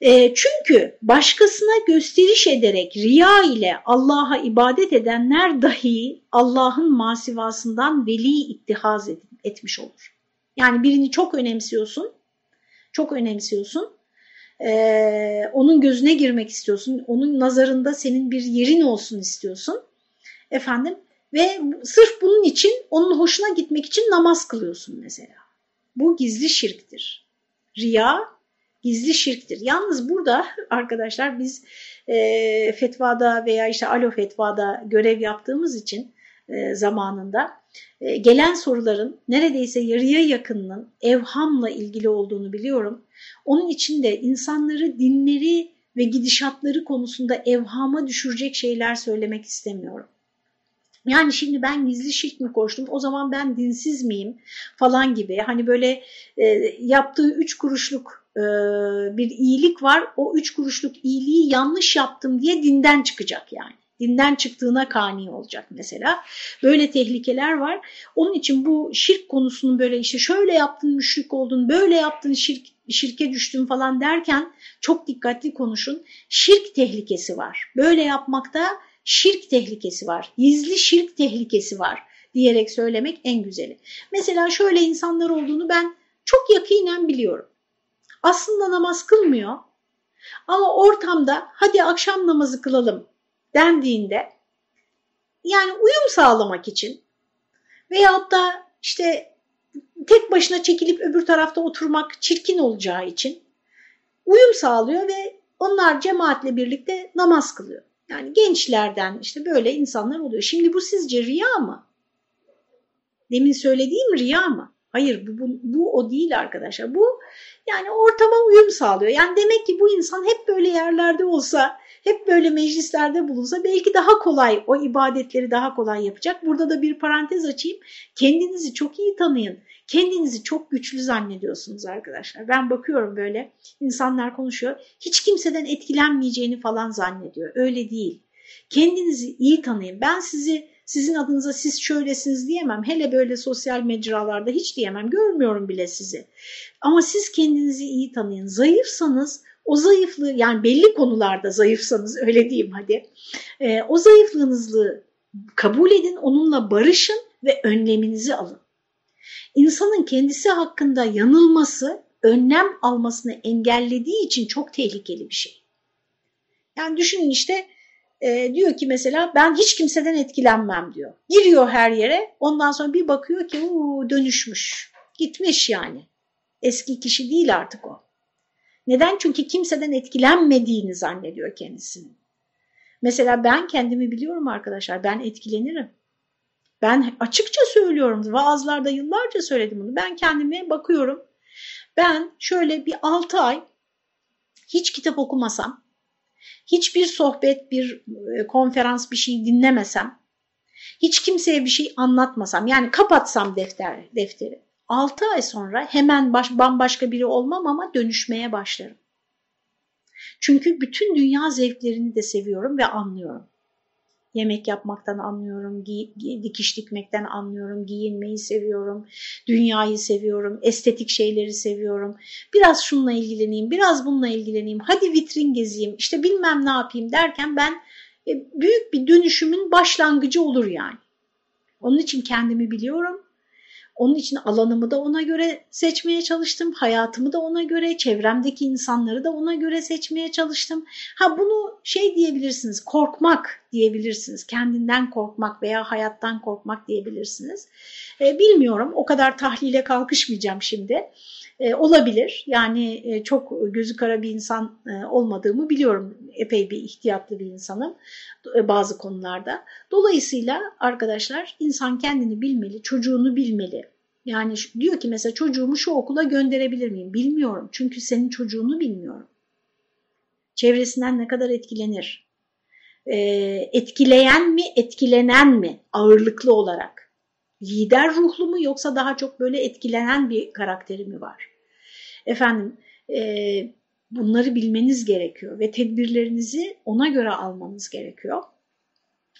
E, çünkü başkasına gösteriş ederek riya ile Allah'a ibadet edenler dahi Allah'ın masivasından veli ittihaz et, etmiş olur. Yani birini çok önemsiyorsun, çok önemsiyorsun, ee, onun gözüne girmek istiyorsun, onun nazarında senin bir yerin olsun istiyorsun. Efendim ve sırf bunun için onun hoşuna gitmek için namaz kılıyorsun mesela. Bu gizli şirktir. Riya gizli şirktir. Yalnız burada arkadaşlar biz e, fetvada veya işte alo fetvada görev yaptığımız için e, zamanında gelen soruların neredeyse yarıya yakınının evhamla ilgili olduğunu biliyorum. Onun için de insanları dinleri ve gidişatları konusunda evhama düşürecek şeyler söylemek istemiyorum. Yani şimdi ben gizli şirk mi koştum o zaman ben dinsiz miyim falan gibi hani böyle e, yaptığı üç kuruşluk e, bir iyilik var o üç kuruşluk iyiliği yanlış yaptım diye dinden çıkacak yani dinden çıktığına kani olacak mesela. Böyle tehlikeler var. Onun için bu şirk konusunun böyle işte şöyle yaptın müşrik oldun, böyle yaptın şirk, şirke düştün falan derken çok dikkatli konuşun. Şirk tehlikesi var. Böyle yapmakta şirk tehlikesi var. Gizli şirk tehlikesi var diyerek söylemek en güzeli. Mesela şöyle insanlar olduğunu ben çok yakinen biliyorum. Aslında namaz kılmıyor ama ortamda hadi akşam namazı kılalım dendiğinde yani uyum sağlamak için veyahut da işte tek başına çekilip öbür tarafta oturmak çirkin olacağı için uyum sağlıyor ve onlar cemaatle birlikte namaz kılıyor. Yani gençlerden işte böyle insanlar oluyor. Şimdi bu sizce riya mı? Demin söylediğim riya mı? Hayır bu, bu, bu o değil arkadaşlar. Bu yani ortama uyum sağlıyor. Yani demek ki bu insan hep böyle yerlerde olsa, hep böyle meclislerde bulunsa belki daha kolay o ibadetleri daha kolay yapacak. Burada da bir parantez açayım. Kendinizi çok iyi tanıyın. Kendinizi çok güçlü zannediyorsunuz arkadaşlar. Ben bakıyorum böyle insanlar konuşuyor. Hiç kimseden etkilenmeyeceğini falan zannediyor. Öyle değil. Kendinizi iyi tanıyın. Ben sizi sizin adınıza siz şöylesiniz diyemem. Hele böyle sosyal mecralarda hiç diyemem. Görmüyorum bile sizi. Ama siz kendinizi iyi tanıyın. Zayıfsanız o zayıflığı yani belli konularda zayıfsanız öyle diyeyim hadi. E, o zayıflığınızı kabul edin, onunla barışın ve önleminizi alın. İnsanın kendisi hakkında yanılması önlem almasını engellediği için çok tehlikeli bir şey. Yani düşünün işte e, diyor ki mesela ben hiç kimseden etkilenmem diyor. Giriyor her yere ondan sonra bir bakıyor ki uu, dönüşmüş gitmiş yani. Eski kişi değil artık o. Neden? Çünkü kimseden etkilenmediğini zannediyor kendisini. Mesela ben kendimi biliyorum arkadaşlar ben etkilenirim. Ben açıkça söylüyorum vaazlarda yıllarca söyledim bunu. Ben kendime bakıyorum. Ben şöyle bir 6 ay hiç kitap okumasam hiçbir sohbet, bir e, konferans bir şey dinlemesem, hiç kimseye bir şey anlatmasam, yani kapatsam defter, defteri. 6 ay sonra hemen baş, bambaşka biri olmam ama dönüşmeye başlarım. Çünkü bütün dünya zevklerini de seviyorum ve anlıyorum. Yemek yapmaktan anlıyorum, dikiş dikmekten anlıyorum, giyinmeyi seviyorum, dünyayı seviyorum, estetik şeyleri seviyorum. Biraz şununla ilgileneyim, biraz bununla ilgileneyim, hadi vitrin gezeyim, işte bilmem ne yapayım derken ben e, büyük bir dönüşümün başlangıcı olur yani. Onun için kendimi biliyorum. Onun için alanımı da ona göre seçmeye çalıştım. Hayatımı da ona göre, çevremdeki insanları da ona göre seçmeye çalıştım. Ha bunu şey diyebilirsiniz, korkmak diyebilirsiniz. Kendinden korkmak veya hayattan korkmak diyebilirsiniz. E, bilmiyorum o kadar tahlile kalkışmayacağım şimdi. E, olabilir yani e, çok gözü kara bir insan e, olmadığımı biliyorum. Epey bir ihtiyatlı bir insanım bazı konularda. Dolayısıyla arkadaşlar insan kendini bilmeli, çocuğunu bilmeli. Yani diyor ki mesela çocuğumu şu okula gönderebilir miyim? Bilmiyorum çünkü senin çocuğunu bilmiyorum. Çevresinden ne kadar etkilenir? Etkileyen mi, etkilenen mi ağırlıklı olarak? Lider ruhlu mu yoksa daha çok böyle etkilenen bir karakteri mi var? Efendim e, bunları bilmeniz gerekiyor ve tedbirlerinizi ona göre almanız gerekiyor.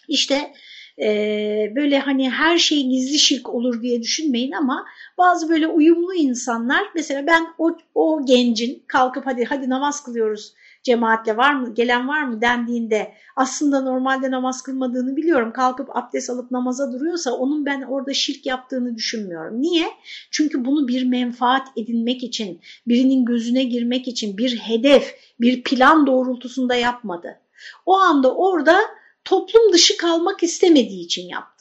İşte e, böyle hani her şey gizli şirk olur diye düşünmeyin ama bazı böyle uyumlu insanlar mesela ben o, o gencin kalkıp hadi hadi namaz kılıyoruz cemaatle var mı gelen var mı dendiğinde aslında normalde namaz kılmadığını biliyorum kalkıp abdest alıp namaza duruyorsa onun ben orada şirk yaptığını düşünmüyorum. Niye? Çünkü bunu bir menfaat edinmek için birinin gözüne girmek için bir hedef bir plan doğrultusunda yapmadı. O anda orada toplum dışı kalmak istemediği için yaptı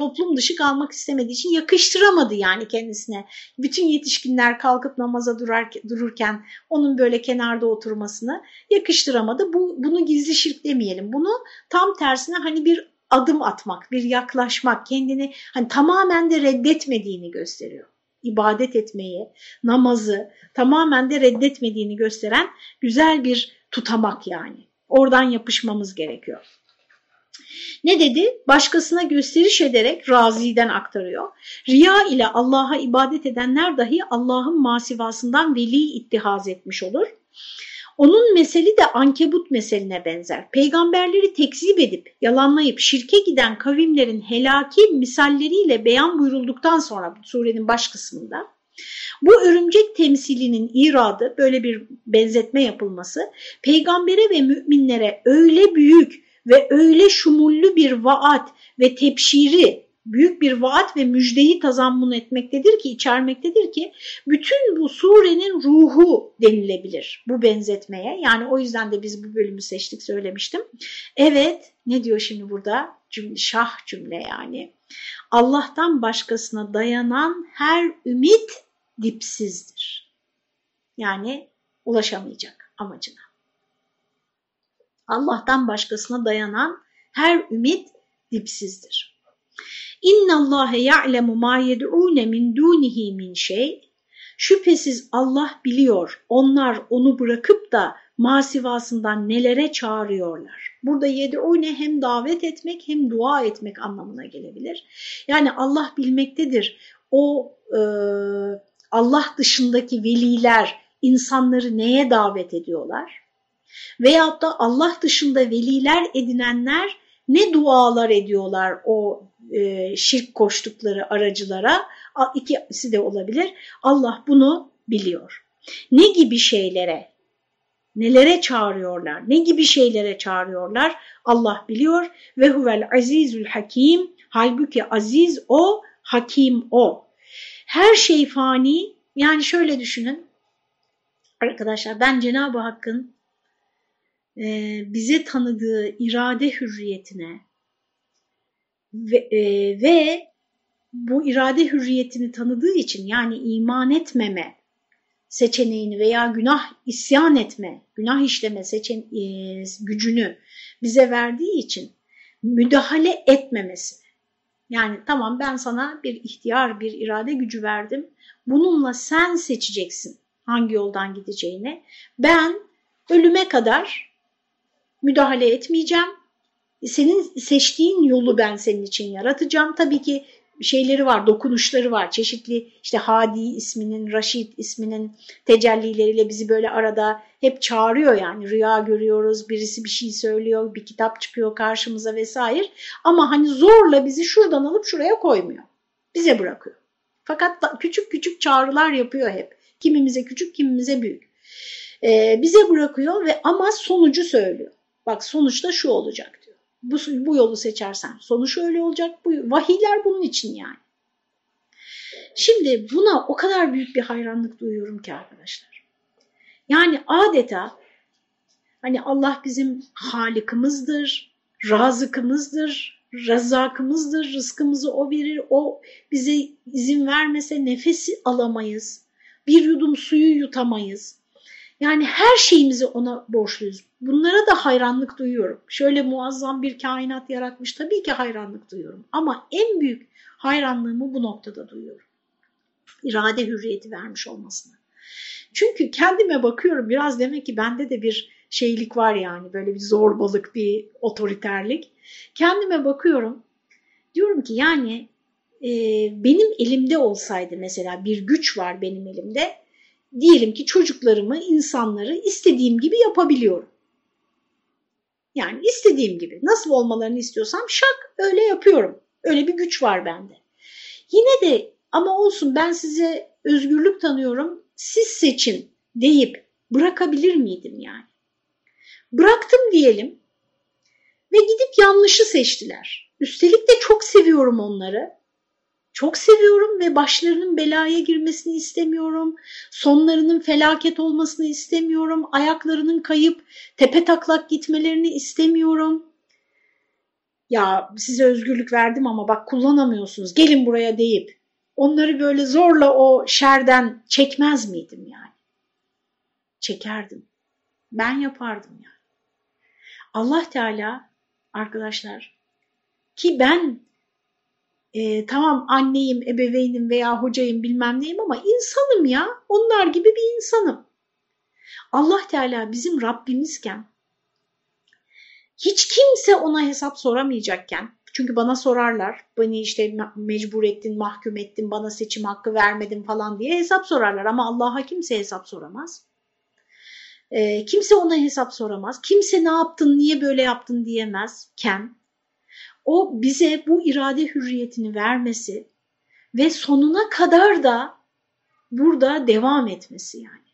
toplum dışı kalmak istemediği için yakıştıramadı yani kendisine. Bütün yetişkinler kalkıp namaza durar, dururken onun böyle kenarda oturmasını yakıştıramadı. Bu, bunu gizli şirk demeyelim. Bunu tam tersine hani bir adım atmak, bir yaklaşmak, kendini hani tamamen de reddetmediğini gösteriyor. İbadet etmeyi, namazı tamamen de reddetmediğini gösteren güzel bir tutamak yani. Oradan yapışmamız gerekiyor. Ne dedi? Başkasına gösteriş ederek raziden aktarıyor. Riya ile Allah'a ibadet edenler dahi Allah'ın masivasından veli ittihaz etmiş olur. Onun meseli de ankebut meseline benzer. Peygamberleri tekzip edip, yalanlayıp şirke giden kavimlerin helaki misalleriyle beyan buyurulduktan sonra surenin baş kısmında bu örümcek temsilinin iradı böyle bir benzetme yapılması peygambere ve müminlere öyle büyük ve öyle şumullü bir vaat ve tepşiri büyük bir vaat ve müjdeyi tazammun etmektedir ki, içermektedir ki bütün bu surenin ruhu denilebilir bu benzetmeye. Yani o yüzden de biz bu bölümü seçtik söylemiştim. Evet ne diyor şimdi burada? Cümle, şah cümle yani. Allah'tan başkasına dayanan her ümit dipsizdir. Yani ulaşamayacak amacına. Allah'tan başkasına dayanan her ümit dipsizdir. İnna Allahe ya'lemu ma yed'un min dunihi min şey. Şüphesiz Allah biliyor. Onlar onu bırakıp da masivasından nelere çağırıyorlar. Burada yed'une hem davet etmek hem dua etmek anlamına gelebilir. Yani Allah bilmektedir. O e, Allah dışındaki veliler insanları neye davet ediyorlar? Veyahut da Allah dışında veliler edinenler ne dualar ediyorlar o e, şirk koştukları aracılara ikisi de olabilir. Allah bunu biliyor. Ne gibi şeylere, nelere çağırıyorlar, ne gibi şeylere çağırıyorlar Allah biliyor. Ve huvel azizül hakim, halbuki aziz o, hakim o. Her şey fani, yani şöyle düşünün arkadaşlar ben Cenab-ı Hakk'ın e, bize tanıdığı irade hürriyetine ve, e, ve bu irade hürriyetini tanıdığı için yani iman etmeme seçeneğini veya günah isyan etme, günah işleme seçen, e, gücünü bize verdiği için müdahale etmemesi. Yani tamam ben sana bir ihtiyar, bir irade gücü verdim. Bununla sen seçeceksin hangi yoldan gideceğini. Ben ölüme kadar müdahale etmeyeceğim. Senin seçtiğin yolu ben senin için yaratacağım. Tabii ki şeyleri var, dokunuşları var. Çeşitli işte Hadi isminin, Raşid isminin tecellileriyle bizi böyle arada hep çağırıyor yani. Rüya görüyoruz, birisi bir şey söylüyor, bir kitap çıkıyor karşımıza vesaire. Ama hani zorla bizi şuradan alıp şuraya koymuyor. Bize bırakıyor. Fakat küçük küçük çağrılar yapıyor hep. Kimimize küçük, kimimize büyük. Ee, bize bırakıyor ve ama sonucu söylüyor. Bak sonuçta şu olacak diyor. Bu, bu yolu seçersen sonuç öyle olacak. Bu, vahiyler bunun için yani. Şimdi buna o kadar büyük bir hayranlık duyuyorum ki arkadaşlar. Yani adeta hani Allah bizim halikimizdir, razıkımızdır, razakımızdır, rızkımızı o verir, o bize izin vermese nefesi alamayız, bir yudum suyu yutamayız. Yani her şeyimizi ona borçluyuz. Bunlara da hayranlık duyuyorum. Şöyle muazzam bir kainat yaratmış tabii ki hayranlık duyuyorum. Ama en büyük hayranlığımı bu noktada duyuyorum. İrade hürriyeti vermiş olmasına. Çünkü kendime bakıyorum biraz demek ki bende de bir şeylik var yani böyle bir zorbalık, bir otoriterlik. Kendime bakıyorum diyorum ki yani e, benim elimde olsaydı mesela bir güç var benim elimde diyelim ki çocuklarımı, insanları istediğim gibi yapabiliyorum. Yani istediğim gibi nasıl olmalarını istiyorsam şak öyle yapıyorum. Öyle bir güç var bende. Yine de ama olsun ben size özgürlük tanıyorum siz seçin deyip bırakabilir miydim yani? Bıraktım diyelim ve gidip yanlışı seçtiler. Üstelik de çok seviyorum onları. Çok seviyorum ve başlarının belaya girmesini istemiyorum. Sonlarının felaket olmasını istemiyorum. Ayaklarının kayıp tepe taklak gitmelerini istemiyorum. Ya size özgürlük verdim ama bak kullanamıyorsunuz. Gelin buraya deyip onları böyle zorla o şerden çekmez miydim yani? Çekerdim. Ben yapardım yani. Allah Teala arkadaşlar ki ben e, tamam anneyim, ebeveynim veya hocayım bilmem neyim ama insanım ya. Onlar gibi bir insanım. Allah Teala bizim Rabbimizken hiç kimse ona hesap soramayacakken çünkü bana sorarlar beni işte mecbur ettin, mahkum ettin, bana seçim hakkı vermedin falan diye hesap sorarlar ama Allah'a kimse hesap soramaz. E, kimse ona hesap soramaz. Kimse ne yaptın, niye böyle yaptın diyemezken o bize bu irade hürriyetini vermesi ve sonuna kadar da burada devam etmesi yani.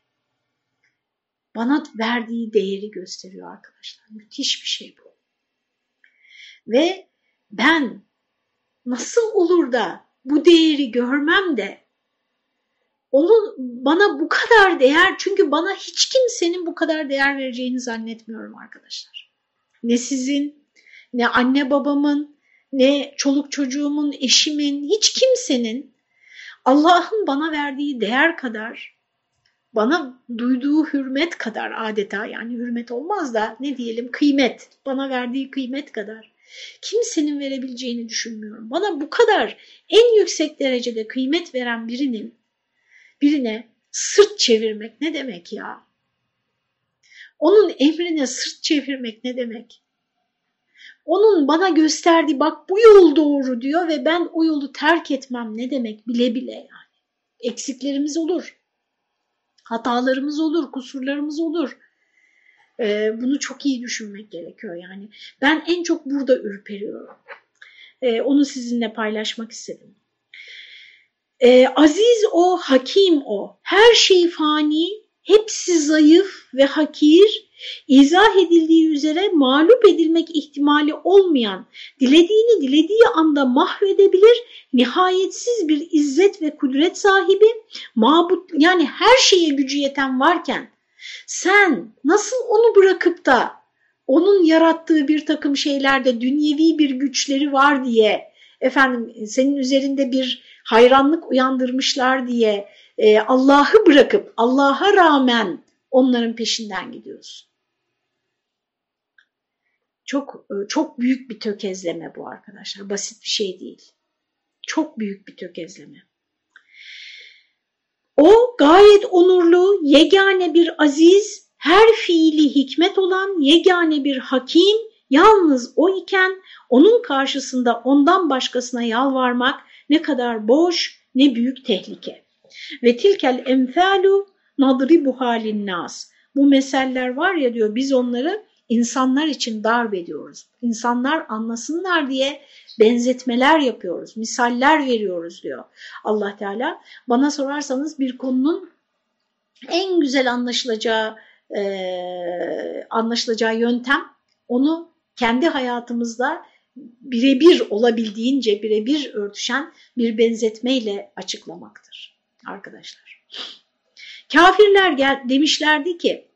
Bana verdiği değeri gösteriyor arkadaşlar. Müthiş bir şey bu. Ve ben nasıl olur da bu değeri görmem de onu bana bu kadar değer çünkü bana hiç kimsenin bu kadar değer vereceğini zannetmiyorum arkadaşlar. Ne sizin ne anne babamın, ne çoluk çocuğumun, eşimin, hiç kimsenin Allah'ın bana verdiği değer kadar, bana duyduğu hürmet kadar adeta yani hürmet olmaz da ne diyelim kıymet, bana verdiği kıymet kadar kimsenin verebileceğini düşünmüyorum. Bana bu kadar en yüksek derecede kıymet veren birinin birine sırt çevirmek ne demek ya? Onun emrine sırt çevirmek ne demek? Onun bana gösterdiği bak bu yol doğru diyor ve ben o yolu terk etmem ne demek bile bile yani. Eksiklerimiz olur. Hatalarımız olur, kusurlarımız olur. Ee, bunu çok iyi düşünmek gerekiyor yani. Ben en çok burada ürperiyorum. Ee, onu sizinle paylaşmak istedim. Ee, aziz o, hakim o. Her şey fani, hepsi zayıf ve hakir, izah edildiği üzere mağlup edilmek ihtimali olmayan, dilediğini dilediği anda mahvedebilir, nihayetsiz bir izzet ve kudret sahibi, mabut yani her şeye gücü yeten varken sen nasıl onu bırakıp da onun yarattığı bir takım şeylerde dünyevi bir güçleri var diye efendim senin üzerinde bir hayranlık uyandırmışlar diye e, Allah'ı bırakıp Allah'a rağmen onların peşinden gidiyorsun. Çok e, çok büyük bir tökezleme bu arkadaşlar. Basit bir şey değil. Çok büyük bir tökezleme. O gayet onurlu, yegane bir aziz, her fiili hikmet olan yegane bir hakim, yalnız o iken onun karşısında ondan başkasına yalvarmak ne kadar boş, ne büyük tehlike. Ve tilkel emfalu nadribu halin nas. Bu meseller var ya diyor biz onları insanlar için darp ediyoruz. İnsanlar anlasınlar diye benzetmeler yapıyoruz, misaller veriyoruz diyor Allah Teala. Bana sorarsanız bir konunun en güzel anlaşılacağı e, anlaşılacağı yöntem onu kendi hayatımızda birebir olabildiğince birebir örtüşen bir benzetmeyle açıklamaktır arkadaşlar. Kafirler gel, demişlerdi ki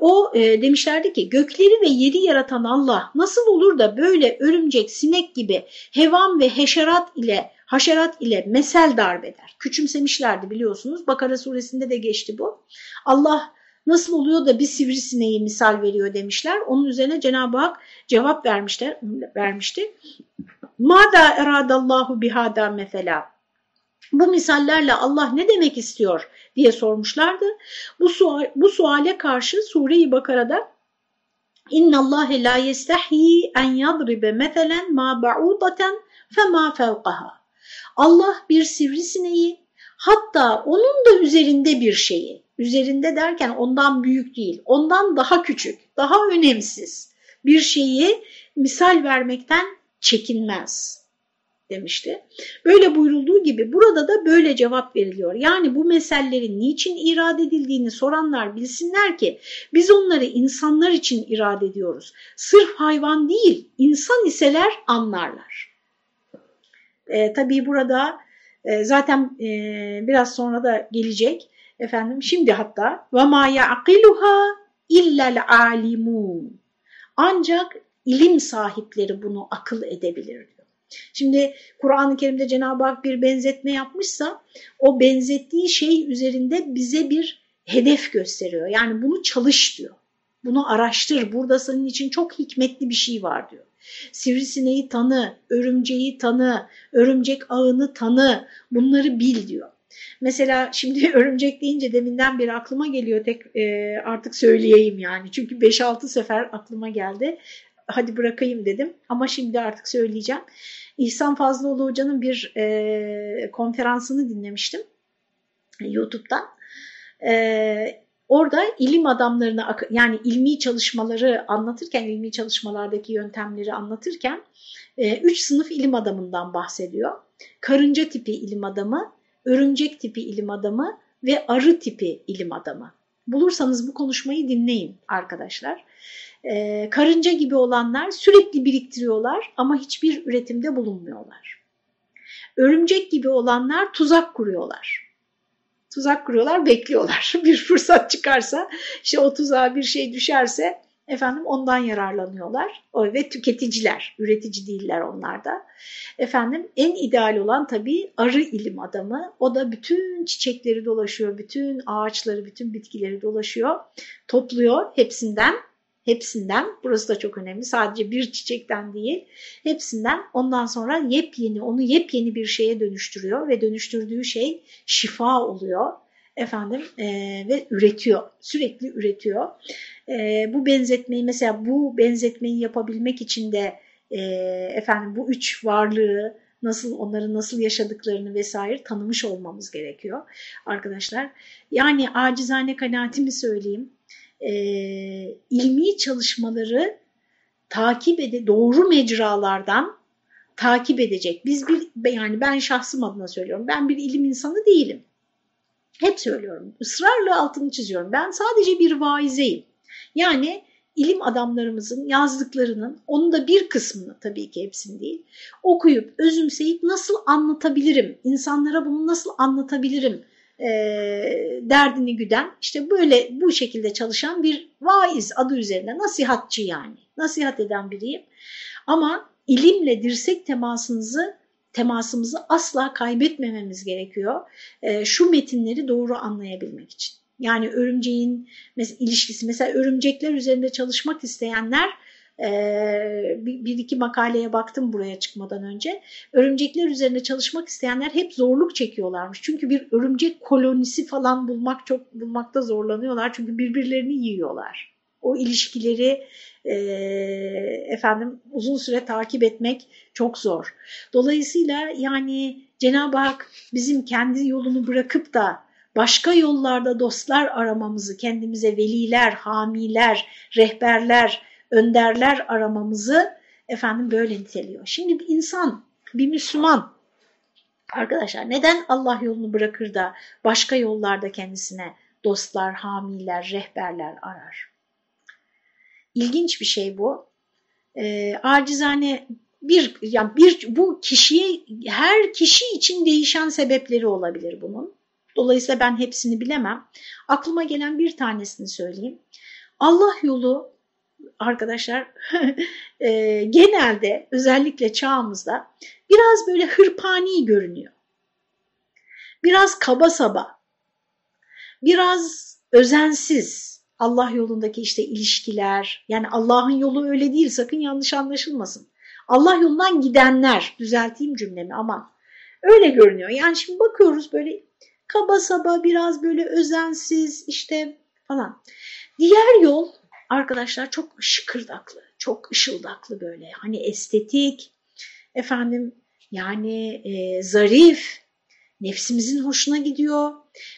o e, demişlerdi ki gökleri ve yeri yaratan Allah nasıl olur da böyle örümcek, sinek gibi hevan ve heşerat ile haşerat ile mesel darbeder. Küçümsemişlerdi biliyorsunuz. Bakara suresinde de geçti bu. Allah nasıl oluyor da bir sivrisineği misal veriyor demişler. Onun üzerine Cenab-ı Hak cevap vermişler, vermişti. Mada eradallahu bihada mesela. Bu misallerle Allah ne demek istiyor diye sormuşlardı. Bu, sual, bu suale karşı Sure-i Bakara'da İnna Allahe la yestahyi en yadribe meselen ma ba'udaten fema fevqaha. Allah bir sivrisineği hatta onun da üzerinde bir şeyi, üzerinde derken ondan büyük değil, ondan daha küçük, daha önemsiz bir şeyi misal vermekten çekinmez demişti. Böyle buyurulduğu gibi burada da böyle cevap veriliyor. Yani bu meselelerin niçin irad edildiğini soranlar bilsinler ki biz onları insanlar için irad ediyoruz. Sırf hayvan değil, insan iseler anlarlar. E, tabii burada e, zaten e, biraz sonra da gelecek. Efendim şimdi hatta ve ma yaqiluha illel alimun. Ancak ilim sahipleri bunu akıl edebilir diyor. Şimdi Kur'an-ı Kerim'de Cenab-ı Hak bir benzetme yapmışsa o benzettiği şey üzerinde bize bir hedef gösteriyor. Yani bunu çalış diyor. Bunu araştır. Burada senin için çok hikmetli bir şey var diyor. Sivrisineği tanı, örümceği tanı, örümcek ağını tanı, bunları bil diyor. Mesela şimdi örümcek deyince deminden beri aklıma geliyor tek e, artık söyleyeyim yani. Çünkü 5-6 sefer aklıma geldi. Hadi bırakayım dedim ama şimdi artık söyleyeceğim. İhsan Fazlıoğlu Hoca'nın bir e, konferansını dinlemiştim YouTube'dan. E, orada ilim adamlarına yani ilmi çalışmaları anlatırken, ilmi çalışmalardaki yöntemleri anlatırken e, üç sınıf ilim adamından bahsediyor. Karınca tipi ilim adamı, örümcek tipi ilim adamı ve arı tipi ilim adamı. Bulursanız bu konuşmayı dinleyin arkadaşlar. Ee, karınca gibi olanlar sürekli biriktiriyorlar ama hiçbir üretimde bulunmuyorlar. Örümcek gibi olanlar tuzak kuruyorlar. Tuzak kuruyorlar, bekliyorlar. Bir fırsat çıkarsa, işte o tuzağa bir şey düşerse efendim ondan yararlanıyorlar ve tüketiciler, üretici değiller onlar da. Efendim en ideal olan tabii arı ilim adamı. O da bütün çiçekleri dolaşıyor, bütün ağaçları, bütün bitkileri dolaşıyor, topluyor hepsinden hepsinden burası da çok önemli sadece bir çiçekten değil hepsinden ondan sonra yepyeni onu yepyeni bir şeye dönüştürüyor ve dönüştürdüğü şey şifa oluyor efendim e, ve üretiyor sürekli üretiyor e, bu benzetmeyi mesela bu benzetmeyi yapabilmek için de e, efendim bu üç varlığı nasıl onları nasıl yaşadıklarını vesaire tanımış olmamız gerekiyor arkadaşlar. Yani acizane kanaatimi söyleyeyim. E, ilmi çalışmaları takip ede doğru mecralardan takip edecek. Biz bir yani ben şahsım adına söylüyorum. Ben bir ilim insanı değilim. Hep söylüyorum. ısrarla altını çiziyorum. Ben sadece bir vaizeyim. Yani ilim adamlarımızın yazdıklarının, onun da bir kısmını tabii ki hepsini değil, okuyup, özümseyip nasıl anlatabilirim, insanlara bunu nasıl anlatabilirim e, derdini güden, işte böyle bu şekilde çalışan bir vaiz adı üzerine, nasihatçı yani, nasihat eden biriyim. Ama ilimle dirsek temasınızı temasımızı asla kaybetmememiz gerekiyor. E, şu metinleri doğru anlayabilmek için. Yani örümceğin mes ilişkisi, mesela örümcekler üzerinde çalışmak isteyenler ee, bir iki makaleye baktım buraya çıkmadan önce. Örümcekler üzerinde çalışmak isteyenler hep zorluk çekiyorlarmış. Çünkü bir örümcek kolonisi falan bulmak çok bulmakta zorlanıyorlar. Çünkü birbirlerini yiyorlar. O ilişkileri e, efendim uzun süre takip etmek çok zor. Dolayısıyla yani Cenab-ı Hak bizim kendi yolunu bırakıp da başka yollarda dostlar aramamızı, kendimize veliler, hamiler, rehberler, önderler aramamızı efendim böyle niteliyor. Şimdi bir insan, bir Müslüman arkadaşlar neden Allah yolunu bırakır da başka yollarda kendisine dostlar, hamiler, rehberler arar? İlginç bir şey bu. E, acizane bir yani bir bu kişiye her kişi için değişen sebepleri olabilir bunun. Dolayısıyla ben hepsini bilemem. Aklıma gelen bir tanesini söyleyeyim. Allah yolu arkadaşlar e, genelde özellikle çağımızda biraz böyle hırpani görünüyor. Biraz kaba saba, biraz özensiz Allah yolundaki işte ilişkiler yani Allah'ın yolu öyle değil sakın yanlış anlaşılmasın. Allah yolundan gidenler düzelteyim cümlemi ama öyle görünüyor. Yani şimdi bakıyoruz böyle kaba saba biraz böyle özensiz işte falan. Diğer yol arkadaşlar çok şıkırdaklı, çok ışıldaklı böyle hani estetik efendim yani e, zarif, nefsimizin hoşuna gidiyor.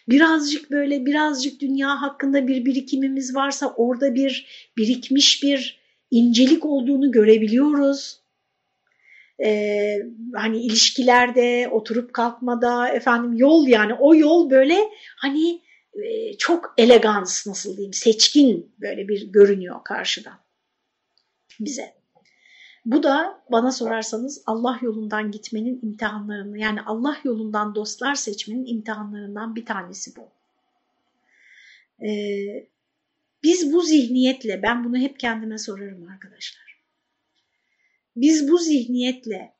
Birazcık böyle birazcık dünya hakkında bir birikimimiz varsa orada bir birikmiş bir incelik olduğunu görebiliyoruz. Ee, hani ilişkilerde, oturup kalkmada efendim yol yani o yol böyle hani e, çok elegans nasıl diyeyim seçkin böyle bir görünüyor karşıdan bize. Bu da bana sorarsanız Allah yolundan gitmenin imtihanlarını yani Allah yolundan dostlar seçmenin imtihanlarından bir tanesi bu. Ee, biz bu zihniyetle ben bunu hep kendime sorarım arkadaşlar. Biz bu zihniyetle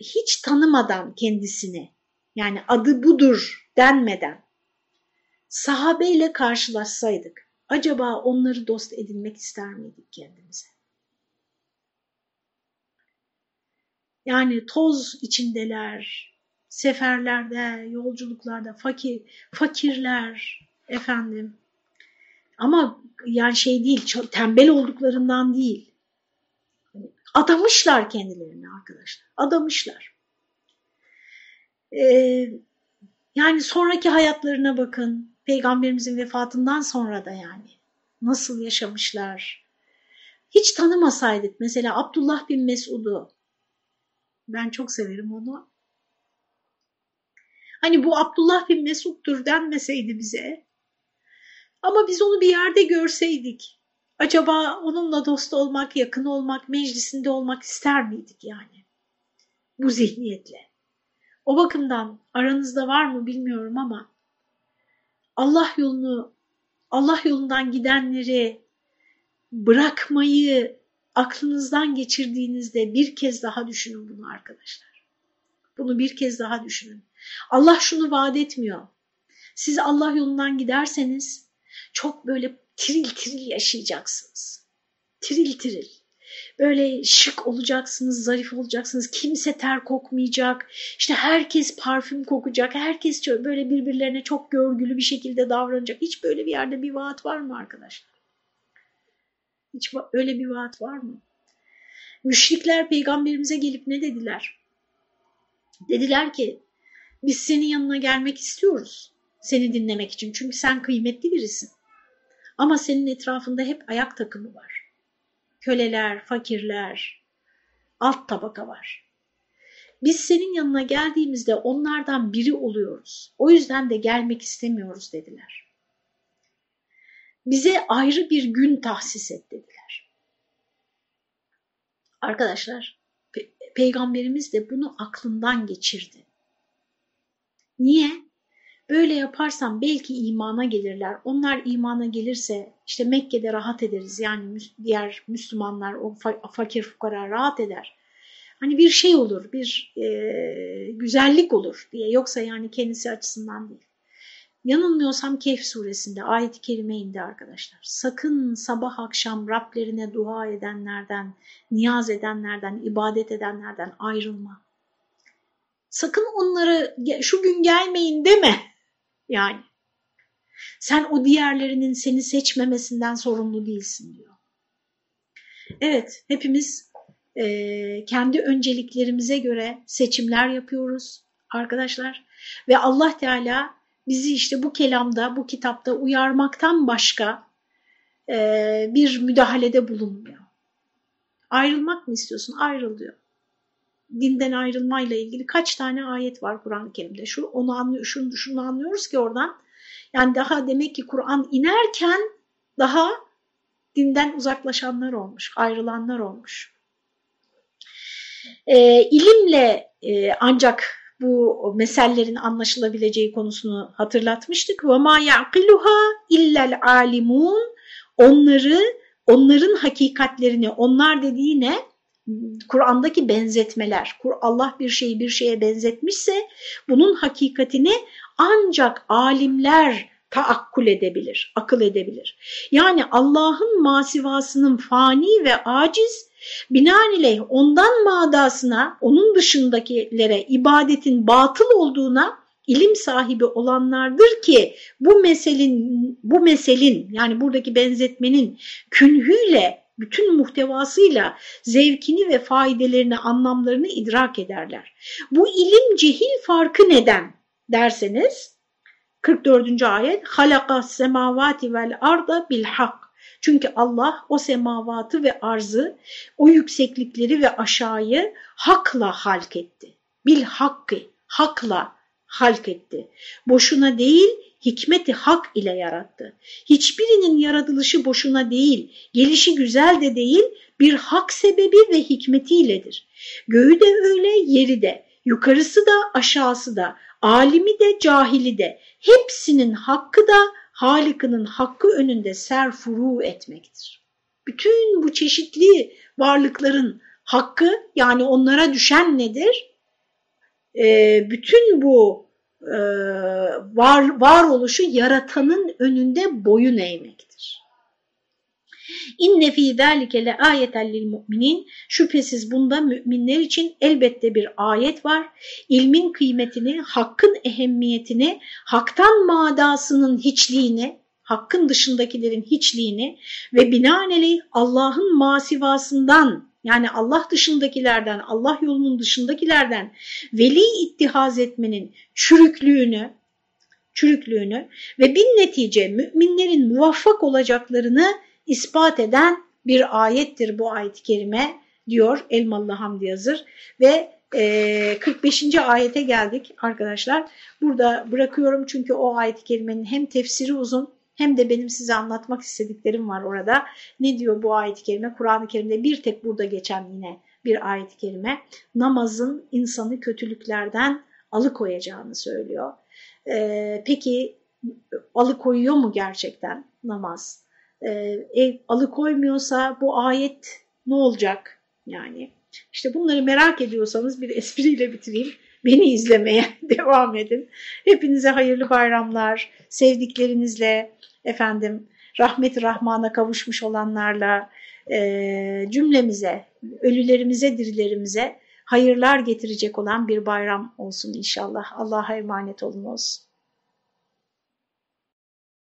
hiç tanımadan kendisini yani adı budur denmeden sahabeyle karşılaşsaydık acaba onları dost edinmek ister miydik kendimize? Yani toz içindeler, seferlerde, yolculuklarda fakir, fakirler efendim. Ama yani şey değil, çok tembel olduklarından değil. Adamışlar kendilerini arkadaşlar. Adamışlar. Ee, yani sonraki hayatlarına bakın. Peygamberimizin vefatından sonra da yani. Nasıl yaşamışlar. Hiç tanımasaydık mesela Abdullah bin Mesud'u ben çok severim onu. Hani bu Abdullah bin Mesud'dur denmeseydi bize ama biz onu bir yerde görseydik acaba onunla dost olmak, yakın olmak, meclisinde olmak ister miydik yani? Bu zihniyetle. O bakımdan aranızda var mı bilmiyorum ama Allah yolunu, Allah yolundan gidenleri bırakmayı aklınızdan geçirdiğinizde bir kez daha düşünün bunu arkadaşlar. Bunu bir kez daha düşünün. Allah şunu vaat etmiyor. Siz Allah yolundan giderseniz çok böyle tiril tiril yaşayacaksınız. Tiril tiril. Böyle şık olacaksınız, zarif olacaksınız. Kimse ter kokmayacak. İşte herkes parfüm kokacak. Herkes böyle birbirlerine çok görgülü bir şekilde davranacak. Hiç böyle bir yerde bir vaat var mı arkadaşlar? Hiç öyle bir vaat var mı? Müşrikler peygamberimize gelip ne dediler? Dediler ki biz senin yanına gelmek istiyoruz seni dinlemek için. Çünkü sen kıymetli birisin. Ama senin etrafında hep ayak takımı var. Köleler, fakirler, alt tabaka var. Biz senin yanına geldiğimizde onlardan biri oluyoruz. O yüzden de gelmek istemiyoruz dediler bize ayrı bir gün tahsis et dediler. Arkadaşlar pe peygamberimiz de bunu aklından geçirdi. Niye? Böyle yaparsam belki imana gelirler. Onlar imana gelirse işte Mekke'de rahat ederiz. Yani diğer Müslümanlar, o fakir fukara rahat eder. Hani bir şey olur, bir e, güzellik olur diye. Yoksa yani kendisi açısından değil. Yanılmıyorsam Kehf suresinde ayet-i kerime indi arkadaşlar. Sakın sabah akşam Rablerine dua edenlerden, niyaz edenlerden, ibadet edenlerden ayrılma. Sakın onları şu gün gelmeyin deme. Yani sen o diğerlerinin seni seçmemesinden sorumlu değilsin diyor. Evet hepimiz e, kendi önceliklerimize göre seçimler yapıyoruz arkadaşlar. Ve Allah Teala bizi işte bu kelamda, bu kitapta uyarmaktan başka e, bir müdahalede bulunmuyor. Ayrılmak mı istiyorsun? Ayrıl diyor. Dinden ayrılmayla ilgili kaç tane ayet var Kur'an-ı Kerim'de? Şu, onu anlıyor, şunu, şunu anlıyoruz ki oradan. Yani daha demek ki Kur'an inerken daha dinden uzaklaşanlar olmuş, ayrılanlar olmuş. E, ilimle e, ancak bu mesellerin anlaşılabileceği konusunu hatırlatmıştık. Ve ma yaqiluha illel alimun onları onların hakikatlerini onlar dediği ne? Kur'an'daki benzetmeler. Allah bir şeyi bir şeye benzetmişse bunun hakikatini ancak alimler taakkul edebilir, akıl edebilir. Yani Allah'ın masivasının fani ve aciz, binaenaleyh ondan madasına, onun dışındakilere ibadetin batıl olduğuna ilim sahibi olanlardır ki bu meselin, bu meselin yani buradaki benzetmenin künhüyle bütün muhtevasıyla zevkini ve faydelerini, anlamlarını idrak ederler. Bu ilim cehil farkı neden derseniz 44. ayet halaka semavati vel arda bil hak. Çünkü Allah o semavatı ve arzı, o yükseklikleri ve aşağıyı hakla halk etti. Bil hakkı, hakla halk etti. Boşuna değil, hikmeti hak ile yarattı. Hiçbirinin yaratılışı boşuna değil, gelişi güzel de değil, bir hak sebebi ve hikmetiyledir. Göğü de öyle, yeri de, yukarısı da aşağısı da, alimi de cahili de, hepsinin hakkı da Halık'ının hakkı önünde serfuru etmektir. Bütün bu çeşitli varlıkların hakkı yani onlara düşen nedir? Ee, bütün bu e, var, varoluşu yaratanın önünde boyun eğmektir. İnne fî zâlike le âyeten lil mu'minin. Şüphesiz bunda müminler için elbette bir ayet var. İlmin kıymetini, hakkın ehemmiyetini, haktan madasının hiçliğini, hakkın dışındakilerin hiçliğini ve binaenaleyh Allah'ın masivasından yani Allah dışındakilerden, Allah yolunun dışındakilerden veli ittihaz etmenin çürüklüğünü, çürüklüğünü ve bin netice müminlerin muvaffak olacaklarını ispat eden bir ayettir bu ayet-i kerime diyor Elmalı Hamdi Yazır ve e, 45. ayete geldik arkadaşlar. Burada bırakıyorum çünkü o ayet-i kerimenin hem tefsiri uzun hem de benim size anlatmak istediklerim var orada. Ne diyor bu ayet-i kerime? Kur'an-ı Kerim'de bir tek burada geçen yine bir ayet-i kerime. Namazın insanı kötülüklerden alıkoyacağını söylüyor. Ee, peki alıkoyuyor mu gerçekten namaz? Ee, alıkoymuyorsa bu ayet ne olacak? Yani işte bunları merak ediyorsanız bir espriyle bitireyim. Beni izlemeye devam edin. Hepinize hayırlı bayramlar, sevdiklerinizle, efendim rahmet rahmana kavuşmuş olanlarla e, cümlemize, ölülerimize, dirilerimize hayırlar getirecek olan bir bayram olsun inşallah. Allah'a emanet olun olsun.